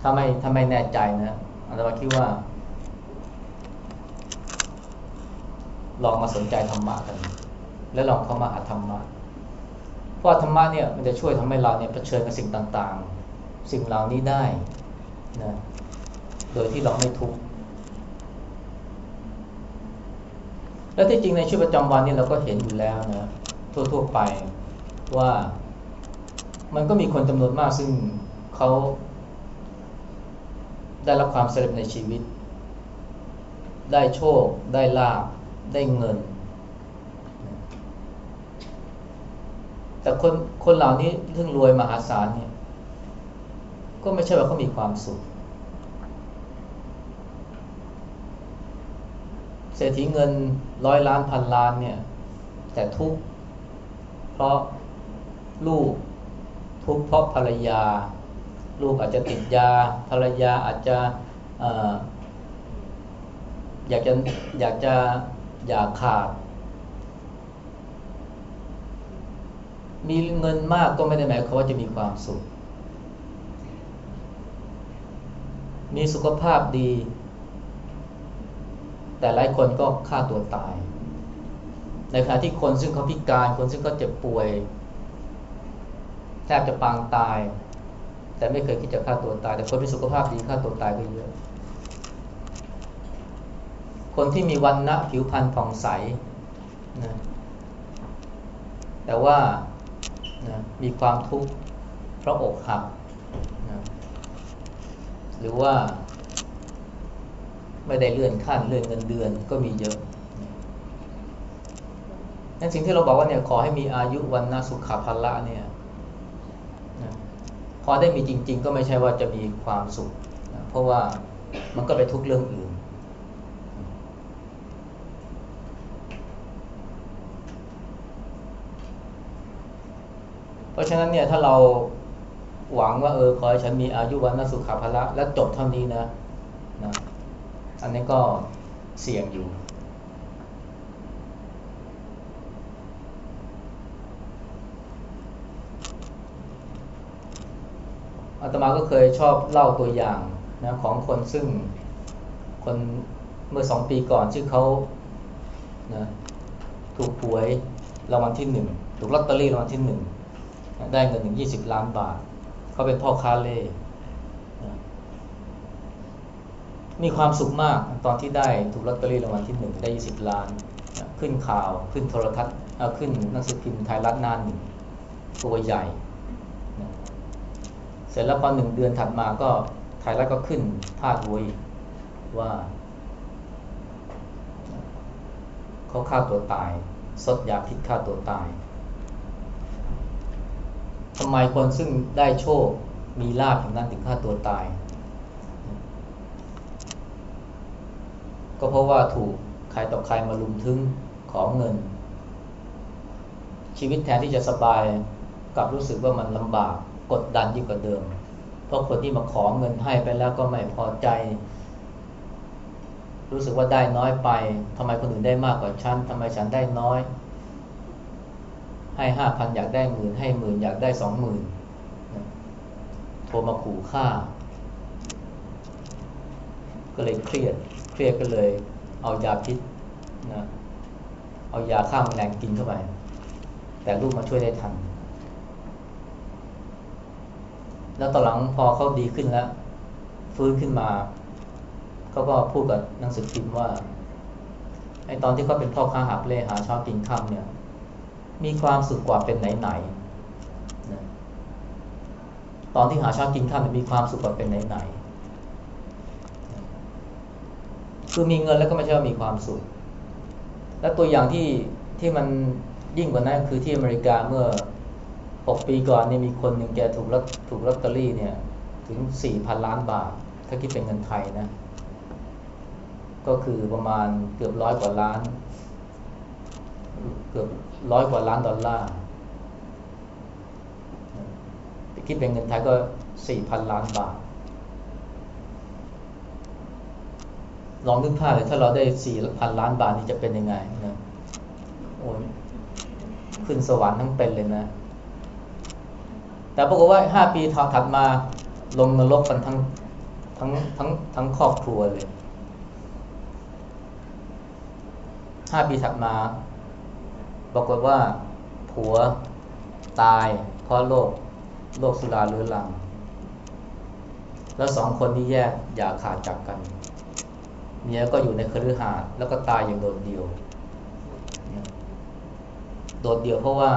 ถ้าไม่ถ้าไม่แน่ใจนะอาตมาคิดว่า ลองมาสนใจธรรมะกัน แล้วลองเข้ามาหาธรรมะเพราะธรรมะเนี่ยมันจะช่วยทำให้เราเนี่ยเผชิญกับสิ่งต่างๆ สิ่งเหล่านี้ได้ นะโดยที่เราไม่ทุกข์และที่จริงในชีวิตประจำวันนี่เราก็เห็นอยู่แล้วนะทั่วๆไปว่ามันก็มีคนจำนวนมากซึ่งเขาได้รับความสำเร็จในชีวิต ได้โชค ได้ลาบ ได้เงิน แต่คนคนเหล่านี้ซึ่งรวยมหาศาลเนี่ย ก็ไม่ใช่ว่าเขามีความสุข เศรษฐีเงินร้อยล้านพันล้านเนี่ยแต่ทุกเพราะลูกทุกเพราะภรรยา ลูกอาจจะติดยา ภรรยาอาจจะอยากจะอยากจะอยากขาด มีเงินมากก็ไม่ได้หมายความว่าจะมีความสุข มีสุขภาพดี แต่หลายคนก็ฆ่าตัวตาย ในขณะที่คนซึ่งเขาพิการคนซึ่งเขาเจ็บป่วย แทบจะปางตาย แต่ไม่เคยคิดจะฆ่าตัวตาย แต่คนมีสุขภาพดีฆ่าตัวตายก็เยอะ คนที่มีวันณะผิวพรรณผ่องใสนะแต่ว่านะมีความทุกข์เพราะอกหัก หรือว่า ไม่ได้เลื่อนขั้นเลื่อนเงินเดือนก็มีเยอะนั่นสิ่งที่เราบอกว่าเนี่ยขอให้มีอายุวันนาสุขภาละเนี่ยพอได้มีจริง ๆ ก็ไม่ใช่ว่าจะมีความสุขนะเพราะว่ามันก็ไปทุกเรื่องอื่น เพราะฉะนั้นเนี่ยถ้าเรา หวังว่าเออขอให้ฉันมีอายุวันนสุขภาระและจบเท่านี้นะนะ อันนี้ก็เสี่ยงอยู่ อาตมาก็เคยชอบเล่าตัวอย่างนะของคนซึ่งคนเมื่อสองปีก่อนชื่อเขานะถูกหวยรางวัลที่หนึ่งถูกลอตเตอรี่รางวัลที่หนึ่งได้เงินถึงยี่สิบล้านบาท เขาเป็นพ่อค้าเล่มีความสุขมากตอนที่ได้ถูกลอตเตอรี่รางวัลที่หนึ่งได้ยี่สิบล้าน ขึ้นข่าวขึ้นโทรทัศน์ขึ้นหนังสือพิมพ์ไทยรัฐนานหนึ่งตัวใหญ่ เสร็จแล้วพอหนึ่งเดือนถัดมาก็ไทยรัฐก็ขึ้นพาดหัวว่าเขาฆ่าตัวตายสดยาพิษฆ่าตัวตาย ทำไมคนซึ่งได้โชคมีลาภอย่างนั้นถึงฆ่าตัวตาย ก็เพราะว่าถูกใครต่อใครมาลุมทึงของเงิน ชีวิตแทนที่จะสบายกลับรู้สึกว่ามันลำบากกดดันยิ่งกว่าเดิม เพราะคนที่มาขอเงินให้ไปแล้วก็ไม่พอใจ รู้สึกว่าได้น้อยไปทำไมคนอื่นได้มากกว่าฉันทำไมฉันได้น้อย ให้ห้าพันอยากได้หมื่นให้หมื่นอยากได้สองหมื่นโทรมาขู่ฆ่า ก็เลยเครียด เครียดก็เลย เอายาพิษนะเอายาฆ่าแมลงกินเข้าไป แต่ลูกมาช่วยได้ทัน แล้วตอนหลังพอเขาดีขึ้นแล้ว ฟื้นขึ้นมาเขาก็พูดกับนังสือพิมพ์ว่าไอตอนที่เขาเป็นพ่อค้าหับเล่หาชอบกินข้ามเนี่ย มีความสุขกว่าเป็นไหนๆนะตอนที่หาเช้ากินข้าวมันมีความสุขกว่าเป็นไหนๆคือมีเงินแล้วก็ไม่ใช่ว่ามีความสุข และตัวอย่างที่ที่มันยิ่งกว่านั้นคือที่อเมริกาเมื่อหกปีก่อนนี่มีคนหนึ่งแกถูกลถูกลอตเตอรี่เนี่ย ถึงสี่พันล้านบาท ถ้าคิดเป็นเงินไทยนะ ก็คือประมาณเกือบร้อยกว่าล้าน เกือบร้อยกว่าล้านดอลลาร์คิดเป็นเงินไทยก็สี่พันล้านบาท ลองนึกภาพเลยถ้าเราได้สี่พันล้านบาทนี่จะเป็นยังไงนะโอ้ยขึ้นสวรรค์ทั้งเป็นเลยนะ แต่ปรากฏว่าห้าปีถัดมาลงนรกกันทั้งทั้งทั้งทั้งครอบครัวเลยห้าปีถัดมา ปรากฏว่าผัวตายเพราะโรคโรคสุราเรื้อรัง แล้วสองคนนี้แยกอย่าขาดจากกัน เมียก็อยู่ในคฤหาสน์แล้วก็ตายอย่างโดดเดี่ยว โดดเดี่ยวเพราะว่า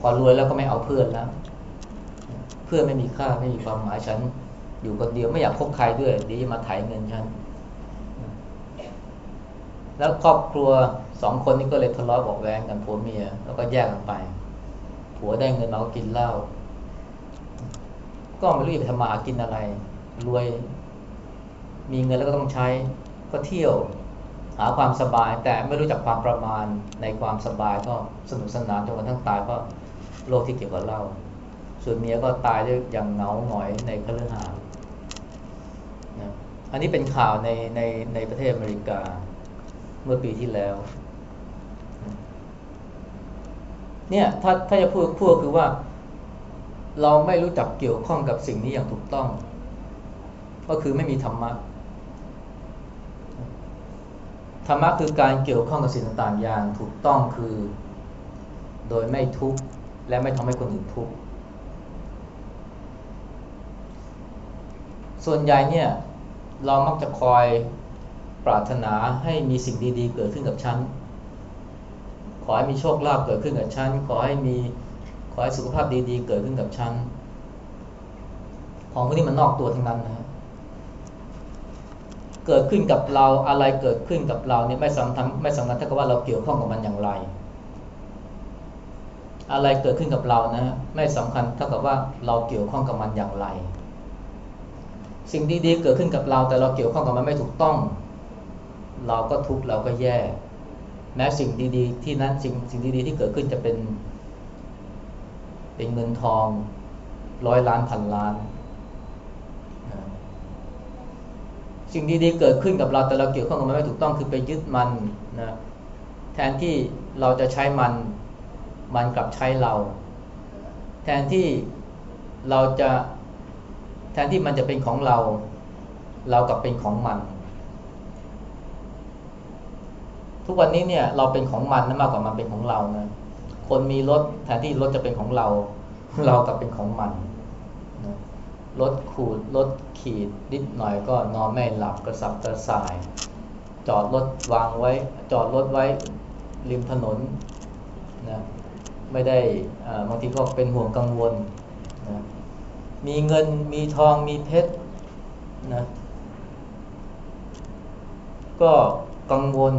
พอรวยแล้วก็ไม่เอาเพื่อนแล้ว เพื่อนไม่มีค่าไม่มีความหมายฉัน อยู่คนเดียวไม่อยากคบใครด้วยเดี๋ยวจะมาถ่ายเงินฉัน แล้วครอบครัว สองคนนี้ก็เลยทะเลาะเบาแวงกันผัวเมีย แล้วก็แยกกันไป ผัวได้เงินมาก็กินเหล้าก็ไม่รู้จะไปทำมาหากินอะไร รวย มีเงินแล้วก็ต้องใช้ ก็เที่ยว หาความสบาย แต่ไม่รู้จักความประมาณในความสบายก็สนุกสนานจนกระทั่งตายเพราะโรคที่เกี่ยวกับเหล้าส่วนเมียก็ตายด้วยอย่างเหงาหงอยในคฤหาสน์อันนี้เป็นข่าวในในในประเทศอเมริกาเมื่อปีที่แล้ว เนี่ยถ้าถ้าจะพูดพูดคือว่า เราไม่รู้จักเกี่ยวข้องกับสิ่งนี้อย่างถูกต้อง ก็คือไม่มีธรรมะธรรมะคือการเกี่ยวข้องกับสิ่งต่างๆ อย่างถูกต้องคือโดยไม่ทุกข์และไม่ทำให้คนอื่นทุกข์ส่วนใหญ่เนี่ยเรามักจะคอยปรารถนาให้มีสิ่งดีๆ เกิดขึ้นกับฉัน ขอให้มีโชคลาภเกิดขึ้นกับฉัน ขอให้มีขอให้สุขภาพดีๆ เกิดขึ้นกับฉัน ของพวกนี้มันนอกตัวทั้งนั้นนะเกิดขึ้นกับเราอะไรเกิดขึ้นกับเราเนี่ยไม่สำคัญไม่สำคัญเท่ากับว่าเราเกี่ยวข้องกับมันอย่างไร อะไรเกิดขึ้นกับเรานะไม่สำคัญเท่ากับว่าเราเกี่ยวข้องกับมันอย่างไร สิ่งดีๆเกิดขึ้นกับเรา แต่เราเกี่ยวข้องกับมันไม่ถูกต้อง เราก็ทุกข์เราก็แย่ แม้สิ่งดีๆ ที่นั้นสิ่งสิ่งดีๆที่เกิดขึ้นจะเป็น เป็นเงินทองร้อยล้านพันล้าน สิ่งดีๆเกิดขึ้นกับเราแต่เราเกี่ยวข้องกับมันไม่ถูกต้องคือไปยึดมันนะแทนที่เราจะใช้มันมันกลับใช้เรา แทนที่เราจะแทนที่มันจะเป็นของเรา เรากลับเป็นของมัน ทุกวันนี้เนี่ยเราเป็นของมันนะมากกว่ามันเป็นของเรานะคนมีรถแทนที่รถจะเป็นของเรา เรากลับเป็นของมันนะรถขูดรถขีดนิดหน่อยก็นอนไม่หลับกระสับกระส่าย จอดรถวางไว้ จอดรถไว้ริมถนนนะไม่ได้บางทีก็เป็นห่วงกังวลนะมีเงินมีทองมีเพชรนะก็กังวล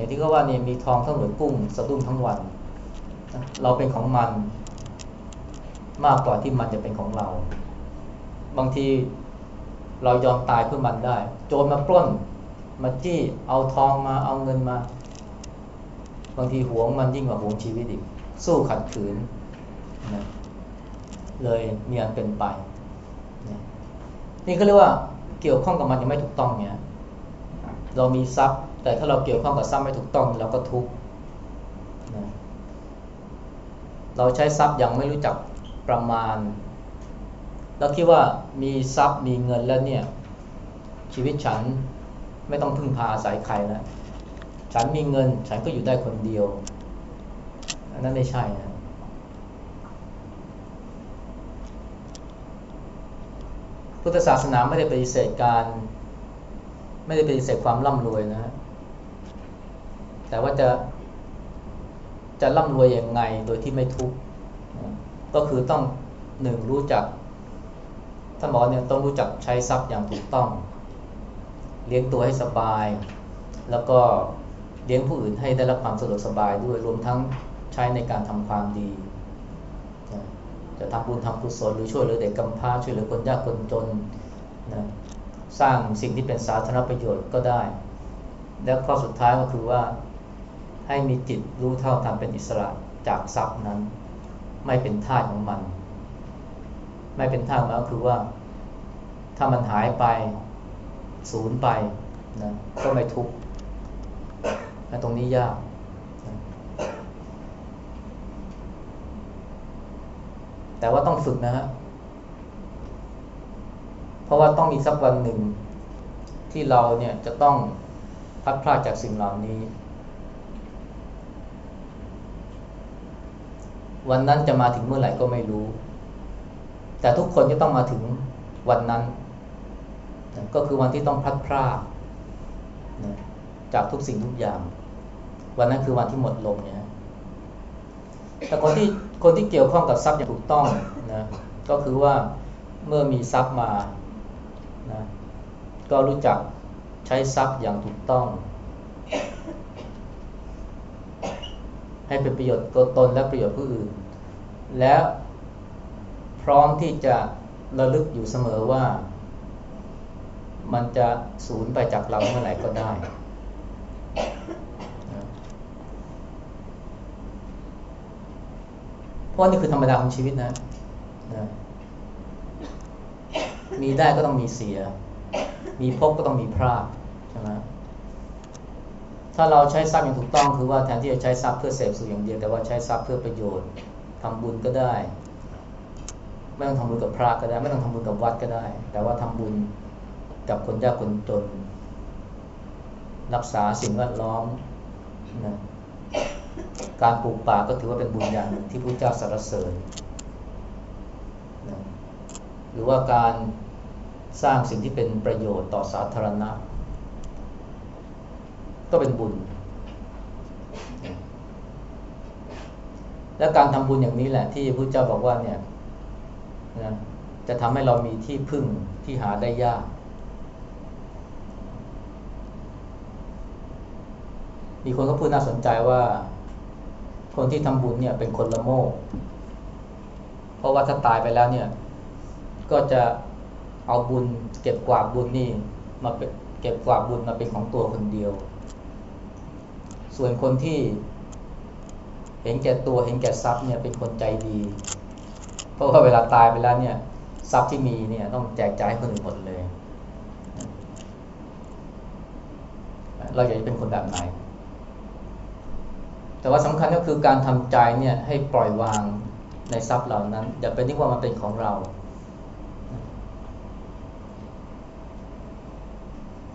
อย่างที่เขาว่านี่มีทองทั้งเหมือนกุ้งสะดุ้งทั้งวัน เราเป็นของมัน มากกว่าที่มันจะเป็นของเรา บางทีเรายอมตายเพื่อมันได้ โจรมาปล้น มาจี้เอาทองมาเอาเงินมา บางทีหวงมันยิ่งกว่าหวงชีวิตอีก สู้ขัดขืนนะเลยมีอันเป็นไปนี่เขาเรียกว่าเกี่ยวข้องกับมันยังไม่ถูกต้องเนี่ย เรามีทรัพย์ แต่ถ้าเราเกี่ยวข้องกับทรัพย์ไม่ถูกต้องเราก็ทุกข์นะเราใช้ทรัพย์อย่างไม่รู้จักประมาณ เราคิดว่ามีทรัพย์มีเงินแล้วเนี่ยชีวิตฉันไม่ต้องพึ่งพาอาศัยใครแล้วฉันมีเงินฉันก็อยู่ได้คนเดียว อันนั้นไม่ใช่นะพุทธศาสนาไม่ได้ปฏิเสธการ ไม่ได้ปฏิเสธความร่ำรวยนะฮะ แต่ว่าจะจะร่ำรวยยังไงโดยที่ไม่ทุกข์ก็คือต้องหนึ่งรู้จักท่านบอเนี่ยต้องรู้จักใช้ทรัพย์อย่างถูกต้อง เลี้ยงตัวให้สบาย แล้วก็เลี้ยงผู้อื่นให้ได้รับความสะดวกสบายด้วยรวมทั้งใช้ในการทำความดี จะทำบุญทำกุศลหรือช่วยเหลือเด็กกำพร้าช่วยเหลือคนยากคนจนนะสร้างสิ่งที่เป็นสาธารณประโยชน์ก็ได้ แล้วข้อสุดท้ายก็คือว่า ให้มีจิตรู้เท่าทันเป็นอิสระจากทรัพย์นั้น ไม่เป็นท่าของมัน ไม่เป็นท่ามันก็คือว่า ถ้ามันหายไปศูนย์ไปนะก็ไม่ทุกข์ตรงนี้ยากแต่ว่าต้องฝึกนะฮะ เพราะว่าต้องมีสักวันหนึ่ง ที่เราเนี่ยจะต้องพัดพลาดจากสิ่งเหล่านี้ วันนั้นจะมาถึงเมื่อไหร่ก็ไม่รู้ แต่ทุกคนจะต้องมาถึงวันนั้น ก็คือวันที่ต้องพลัดพลาดจากทุกสิ่งทุกอย่าง วันนั้นคือวันที่หมดลมเนี่ยแต่คนที่คนที่เกี่ยวข้องกับทรัพย์อย่างถูกต้องนะก็คือว่าเมื่อมีทรัพย์มานะก็รู้จักใช้ทรัพย์อย่างถูกต้อง ให้เป็นประโยชน์ตัวตนและประโยชน์ผู้อื่น และพร้อมที่จะระลึกอยู่เสมอว่า มันจะสูญไปจากเราเมื่อไหร่ก็ได้ เพราะนี่คือธรรมดาของชีวิตนะนะมีได้ก็ต้องมีเสีย มีพบก็ต้องมีพลาดใช่ไหม ถ้าเราใช้ทรัพย์อย่างถูกต้องคือว่าแทนที่จะใช้ทรัพย์เพื่อเสพสุขอย่างเดียวแต่ว่าใช้ทรัพย์เพื่อประโยชน์ทำบุญก็ได้ ไม่ต้องทำบุญกับพระก็ได้ ไม่ต้องทำบุญกับวัดก็ได้ แต่ว่าทำบุญกับคนยากคนจน รักษาสิ่งแวดล้อมนะการปลูกป่าก็ถือว่าเป็นบุญอย่างหนึ่งที่พระเจ้าสรรเสริญนะหรือว่าการสร้างสิ่งที่เป็นประโยชน์ต่อสาธารณะ ก็เป็นบุญ และการทำบุญอย่างนี้แหละ ที่พระเจ้าบอกว่าเนี่ยนะจะทำให้เรามีที่พึ่งที่หาได้ยาก มีคนก็พูดน่าสนใจว่า คนที่ทำบุญเนี่ยเป็นคนละโมกเพราะว่าถ้าตายไปแล้วเนี่ย ก็จะเอาบุญ เก็บกวาดบุญนี่มาเป็นเก็บกวาดบุญมาเป็นของตัวคนเดียว ส่วนคนที่เห็นแก่ตัวเห็นแก่ทรัพย์เนี่ยเป็นคนใจดี เพราะว่าเวลาตายไปแล้วเนี่ยทรัพย์ที่มีเนี่ยต้องแจกจ่ายให้คนอื่นหมดเลย เราอยากจะเป็นคนแบบไหน แต่ว่าสำคัญก็คือการทำใจเนี่ยให้ปล่อยวางในทรัพย์เหล่านั้น อย่าไปนึกว่ามันเป็นของเรา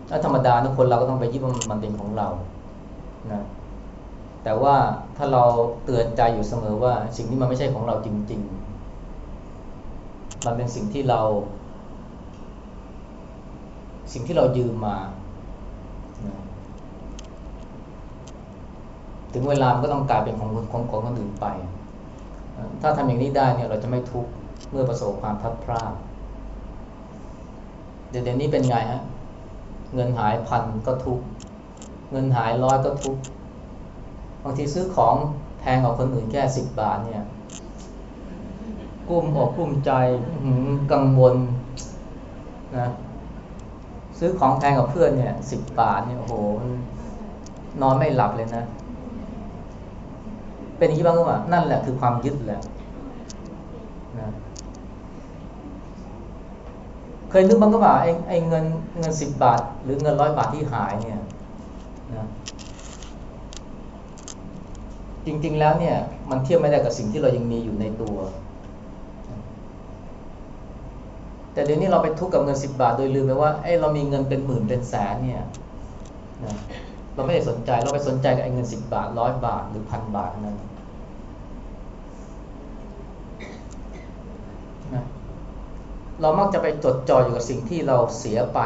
ถ้าธรรมดาทุกคนเราก็ต้องไปยึดว่ามันเป็นของเรา นะแต่ว่าถ้าเราเตือนใจอยู่เสมอว่าสิ่งนี้มันไม่ใช่ของเราจริง ๆ มันเป็นสิ่งที่เรา สิ่งที่เรายืมมานะถึงเวลามันก็ต้องกลายเป็นของของของคนอื่นไป ถ้าทำอย่างนี้ได้เนี่ยเราจะไม่ทุกข์เมื่อประสบความพัดพลาดเดี๋ยวนี้เป็นไงฮะ เงินหายพันก็ทุกข์ เงินหายร้อยก็ทุกข์บางทีซื้อของแพงกว่าคนอื่นแค่สิบบาทเนี่ยกุ้มอกกุ้มใจกังวลนะซื้อของแพงกับเพื่อนเนี่ยสิบบาทเนี่ยโอ้โหนอนไม่หลับเลยนะ เป็นอย่างนี้บ้างหรือเปล่านั่นแหละคือความยึดแหละนะเคยนึกบ้างก็ว่าไอ้ไอ้เงินเงินสิบบาท หรือเงินร้อยบาทที่หายเนี่ย นะจริง ๆ แล้วเนี่ย มันเทียบไม่ได้กับสิ่งที่เรายังมีอยู่ในตัว แต่เดี๋ยวนี้เราไปทุกข์กับเงินสิบบาทโดยลืมไปว่าไอ้เรามีเงินเป็นหมื่นเป็นแสนเนี่ยนะเราไม่ได้สนใจเราไปสนใจกับไอ้เงินสิบบาทร้อยบาทหรือพันบาทนั้นเรามักจะไปจดจ่ออยู่กับสิ่งที่เราเสียไป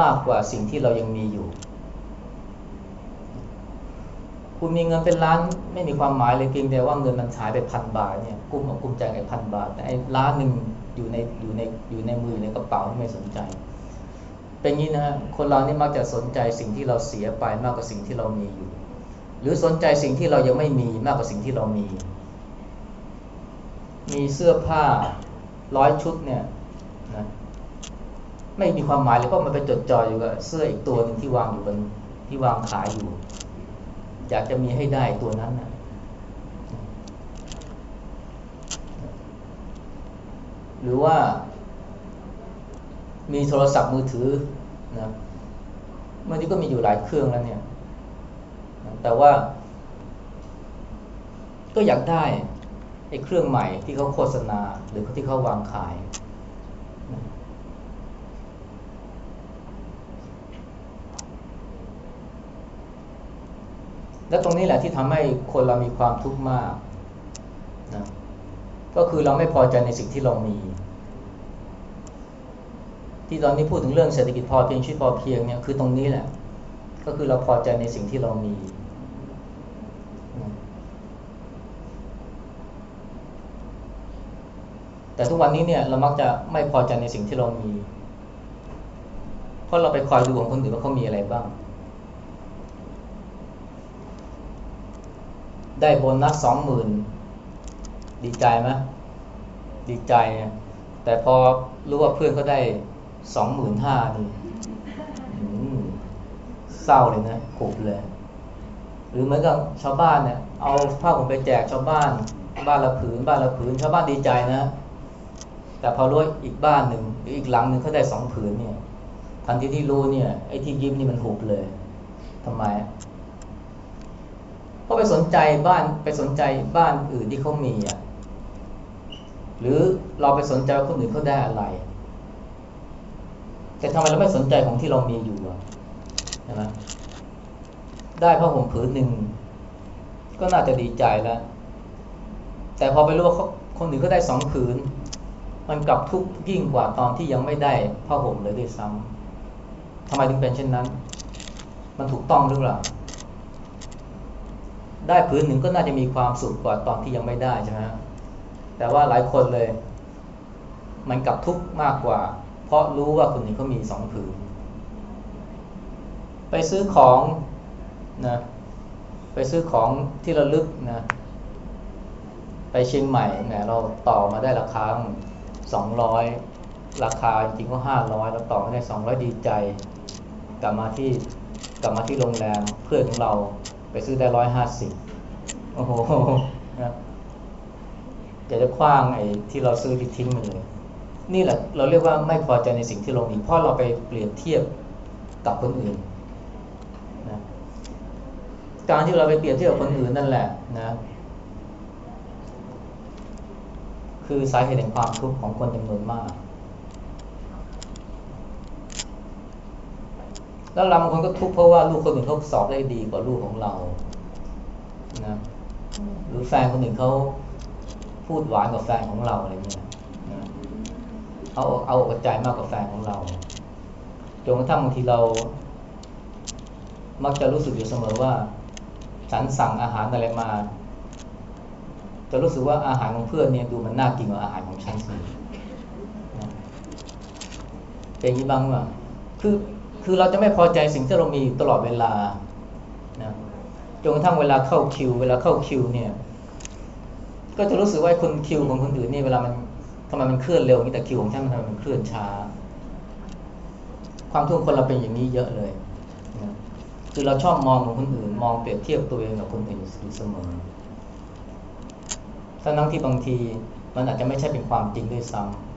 มากกว่าสิ่งที่เรายังมีอยู่ คุณมีเงินเป็นล้านไม่มีความหมายเลยเพียงแต่ว่าเงินมันหายไปพันบาทเนี่ยกุ้มอกกุ้มใจไอ้พันบาทแต่ไอ้ล้านหนึ่งอยู่ในอยู่ในอยู่ในมือในกระเป๋าไม่สนใจ เป็นงี้นะคนเรานี่มักจะสนใจสิ่งที่เราเสียไปมากกว่าสิ่งที่เรามีอยู่ หรือสนใจสิ่งที่เรายังไม่มีมากกว่าสิ่งที่เรามี มีเสื้อผ้าร้อยชุดเนี่ย ไม่มีความหมายเลยเพราะมันไปจดจ่ออยู่กับเสื้ออีกตัวหนึ่งที่วางอยู่บนที่วางขายอยู่ อยากจะมีให้ได้ตัวนั้นนะหรือว่ามีโทรศัพท์มือถือนะเมื่อนี้ก็มีอยู่หลายเครื่องแล้วเนี่ย แต่ว่า ก็อยากได้ไอ้เครื่องใหม่ที่เขาโฆษณา หรือที่เขาวางขาย และตรงนี้แหละที่ทำให้คนเรามีความทุกข์มากนะก็คือเราไม่พอใจในสิ่งที่เรามี ที่ตอนนี้พูดถึงเรื่องเศรษฐกิจพอเพียงชีวิตพอเพียงเนี่ยคือตรงนี้แหละ ก็คือเราพอใจในสิ่งที่เรามีแต่ทุกวันนี้เนี่ยเรามักจะไม่พอใจในสิ่งที่เรามี เพราะเราไปคอยดูของคนอื่นว่าเขามีอะไรบ้าง ได้โบนัสสองหมื่นดีใจไหมดีใจแต่พอรู้ว่าเพื่อนเขาได้สองหมื่นห้านี่เศร้าเลยนะขุบเลย หรือเหมือนกับชาวบ้านเนี่ย เอาผ้าผมไปแจกชาวบ้าน บ้านละผืนบ้านละผืนชาวบ้านดีใจนะ แต่พอรู้อีกบ้านหนึ่งหรืออีกหลังหนึ่งเขาได้สองผืนเนี่ย ทันทีที่รู้เนี่ยไอ้ที่ยิ้มนี่มันหุบเลยทำไม เพราะไปสนใจบ้านไปสนใจบ้านอื่นที่เขามีอะหรือเราไปสนใจคนอื่นเขาได้อะไร แต่ทำไมเราไม่สนใจของที่เรามีอยู่อะใช่ไหมได้ผ้าห่มผืนหนึ่งก็น่าจะดีใจแล้ว แต่พอไปรู้ว่าคนอื่นก็ได้สองผืน มันกลับทุกข์ยิ่งกว่าตอนที่ยังไม่ได้ผ้าห่มเลยด้วยซ้ำทำไมถึงเป็นเช่นนั้น มันถูกต้องหรือเปล่า ได้ผืนหนึ่งก็น่าจะมีความสุขกว่าตอนที่ยังไม่ได้ใช่ไหมแต่ว่าหลายคนเลย มันกลับทุกข์มากกว่า เพราะรู้ว่าคนนี้เขามีสองผืน ไปซื้อของนะไปซื้อของที่ระลึกนะ ไปเชียงใหม่เนี่ยเราต่อมาได้ราคาสองร้อยราคาจริงก็ห้าร้อยเราต่อมาได้สองร้อยดีใจ กลับมาที่กลับมาที่โรงแรมเพื่อนของเรา ไปซื้อได้ร้อยห้าสิบโอ้โหนะอยากจะคว้างไอ้ที่เราซื้อที่ทิ้งไปเลย นี่แหละเราเรียกว่าไม่พอใจในสิ่งที่เรามีเพราะเราไปเปรียบเทียบกับคนอื่นนะการที่เราไปเปรียบเทียบกับคนอื่นนั่นแหละนะคือสาเหตุแห่งความทุกข์ของคนจำนวนมาก แล้วเราบางคนก็ทุกข์เพราะว่าลูกคนอื่นเขาสอบได้ดีกว่าลูกของเรานะหรือแฟนคนอื่นเขาพูดหวานกับแฟนของเราอะไรเงี้ยเอาเอาอกใจมากกว่าแฟนของเราจนกระทั่งบางทีเรา มักจะรู้สึกอยู่เสมอว่า ฉันสั่งอาหารอะไรมา จะรู้สึกว่าอาหารของเพื่อนเนี่ยดูมันน่ากินกว่าอาหารของฉันสิเป็นอย่างนี้บ้างว่าคือ คือเราจะไม่พอใจสิ่งที่เรามีตลอดเวลานะจนกระทั่งเวลาเข้าคิว เวลาเข้าคิวเนี่ย ก็จะรู้สึกว่าคนคิวของคนอื่นนี่เวลามันทำไมมันเคลื่อนเร็วนี่แต่คิวของฉันทำไมมันเคลื่อนช้า ความทุกข์คนเราเป็นอย่างนี้เยอะเลยนะคือเราชอบมองของคนอื่น มองเปรียบเทียบตัวเองกับคนอื่นอยู่เสมอทั้งที่บางทีมันอาจจะไม่ใช่เป็นความจริงด้วยซ้ำ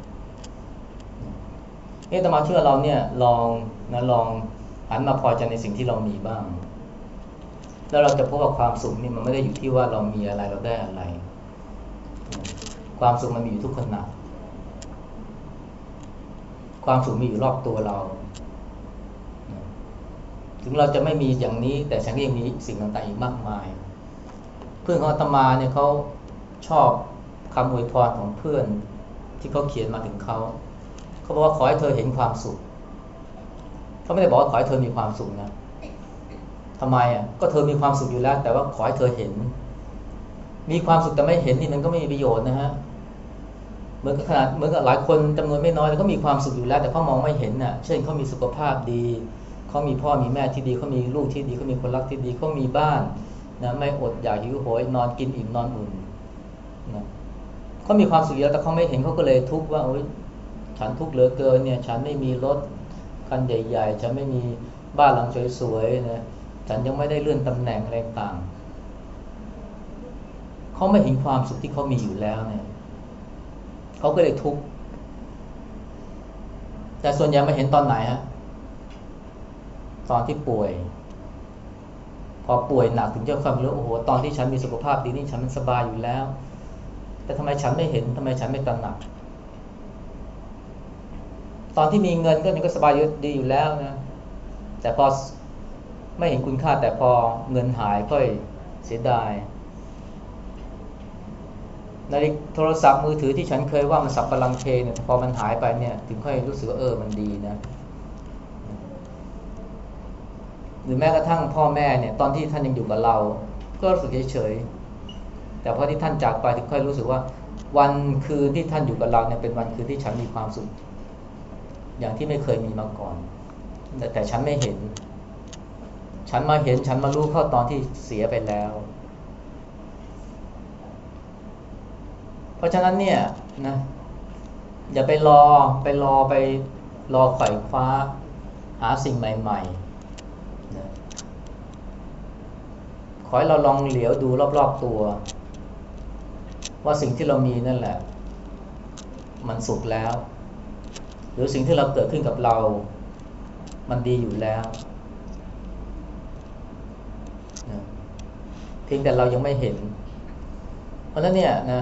เนี่แต่มาเชื่อเราเนี่ยลองนะลองหันมาพอใจในสิ่งที่เรามีบ้าง แล้วเราจะพบว่าความสุขนี่มันไม่ได้อยู่ที่ว่าเรามีอะไรเราได้อะไร ความสุขมันมีอยู่ทุกขณะความสุขมีอยู่รอบตัวเรา ถึงเราจะไม่มีอย่างนี้ แต่ฉันก็ยังมีสิ่งต่างๆอีกมากมาย เพื่อนของอาตมาเนี่ยเขาชอบคำอวยพรของเพื่อนที่เขาเขียนมาถึงเขา เขาบอกว่าขอให้เธอเห็นความสุขเขาไม่ได้บอกว่าขอให้เธอมีความสุขนะทำไมอะก็เธอมีความสุขอยู่แล้ว แต่ว่าขอให้เธอเห็น มีความสุขแต่ไม่เห็นนี่มันก็ไม่มีประโยชน์นะฮะเหมือนกับขนาดเหมือนกับหลายคนจำนวนไม่น้อยแล้วก็มีความสุขอยู่แล้ว แต่เขามองไม่เห็นน่ะ เช่นเขามีสุขภาพดีเขามีพ่อมีแม่ที่ดีเขามีลูกที่ดีเขามีคนรักที่ดีเขามีบ้านนะไม่อดอยากหิวโหยนอนกินอิ่มนอนอุ่นนะเขามีความสุขแล้วแต่เขาไม่เห็นเขาก็เลยทุกข์ว่าโอ๊ย ฉันทุกข์เหลือเกินเนี่ยฉันไม่มีรถคันใหญ่ ๆ ฉันไม่มีบ้านหลังสวยๆนะฉันยังไม่ได้เลื่อนตำแหน่งอะไรต่างเขาไม่เห็นความสุขที่เขามีอยู่แล้วเนี่ยเขาก็เลยทุกข์แต่ส่วนใหญ่มาเห็นตอนไหนฮะตอนที่ป่วย พอป่วยหนักถึงจะความรู้โอ้โหตอนที่ฉันมีสุขภาพดีนี่ฉันมันสบายอยู่แล้ว แต่ทำไมฉันไม่เห็นทำไมฉันไม่ตระหนัก ตอนที่มีเงินก็ยังก็สบายดีอยู่แล้วนะ แต่พอไม่เห็นคุณค่าแต่พอเงินหายค่อยเสียดายในโทรศัพท์มือถือที่ฉันเคยว่ามันสับปะรังเคเนี่ยพอมันหายไปเนี่ย ถึงค่อยรู้สึกว่าเออมันดีนะ หรือแม้กระทั่งพ่อแม่เนี่ย ตอนที่ท่านยังอยู่กับเรา ก็รู้สึกเฉยๆแต่พอที่ท่านจากไปถึงค่อยรู้สึกว่า วันคืนที่ท่านอยู่กับเราเนี่ยเป็นวันคืนที่ฉันมีความสุข อย่างที่ไม่เคยมีมาก่อน แต่แต่ฉันไม่เห็น ฉันมาเห็นฉันมารู้เข้าตอนที่เสียไปแล้ว เพราะฉะนั้นเนี่ยนะอย่าไปรอไปรอไปรอไขว่คว้าหาสิ่งใหม่ๆนะขอให้เราลองเหลียวดูรอบๆตัว ว่าสิ่งที่เรามีนั่นแหละ มันสุขแล้ว หรือสิ่งที่เราเกิดขึ้นกับเรา มันดีอยู่แล้วนะเพียงแต่เรายังไม่เห็น เพราะฉะนั้นเนี่ยนะ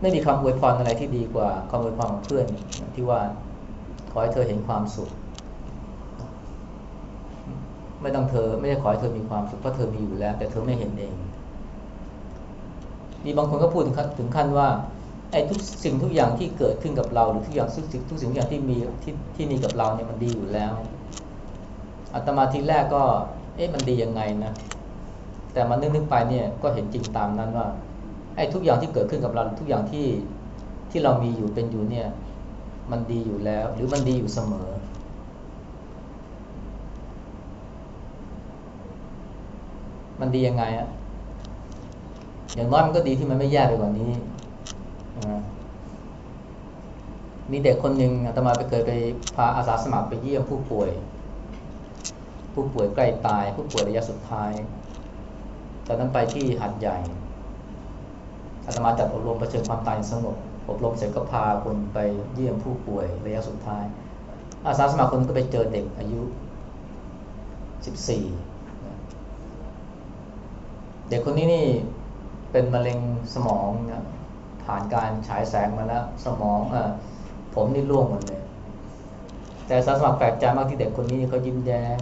ไม่มีคำอวยพรอะไรที่ดีกว่าคำอวยพรของเพื่อนที่ว่าขอให้เธอเห็นความสุข ไม่ต้องเธอไม่ได้ขอให้เธอมีความสุขเพราะเธอมีอยู่แล้ว แต่เธอไม่เห็นเอง มีบางคนก็พูดถึงขั้นว่า ไอ้ทุกสิ่งทุกอย่างที่เกิดขึ้นกับเราหรือทุกอย่างทุกสิ่งทุกสิ่งทุกอย่างที่มีที่ที่มีกับเราเนี่ยมันดีอยู่แล้วอาตมาทีแรกก็ เอ๊ะมันดียังไงนะแต่มานึกๆไปเนี่ยก็เห็นจริงตามนั้นว่าไอ้ทุกอย่างที่เกิดขึ้นกับเราทุกอย่างที่ที่เรามีอยู่เป็นอยู่เนี่ย มันดีอยู่แล้ว หรือมันดีอยู่เสมอ มันดียังไงอะอย่างน้อยมันก็ดีที่มันไม่แย่ไปกว่านี้ มีเด็กคนหนึ่งอาตมาไปเคยไปพาอาสาสมัครไปเยี่ยมผู้ป่วย ผู้ป่วยใกล้ตาย ผู้ป่วยระยะสุดท้ายตอนนั้นไปที่หัดใหญ่อาตมาจัดอบรมประชิญความตายสงบอบรมเสร็จก็พาคนไปเยี่ยมผู้ป่วยระยะสุดท้าย อาสาสมัครคนก็ไปเจอเด็กอายุ 14 เด็กคนนี้นี่เป็นมะเร็งสมองนะ ผ่านการฉายแสงมาแล้วสมองอผมนี่ร่วงหมดเลย แต่อาสาสมัครแปลกใจมากที่เด็กคนนี้เขายิ้มแย้ม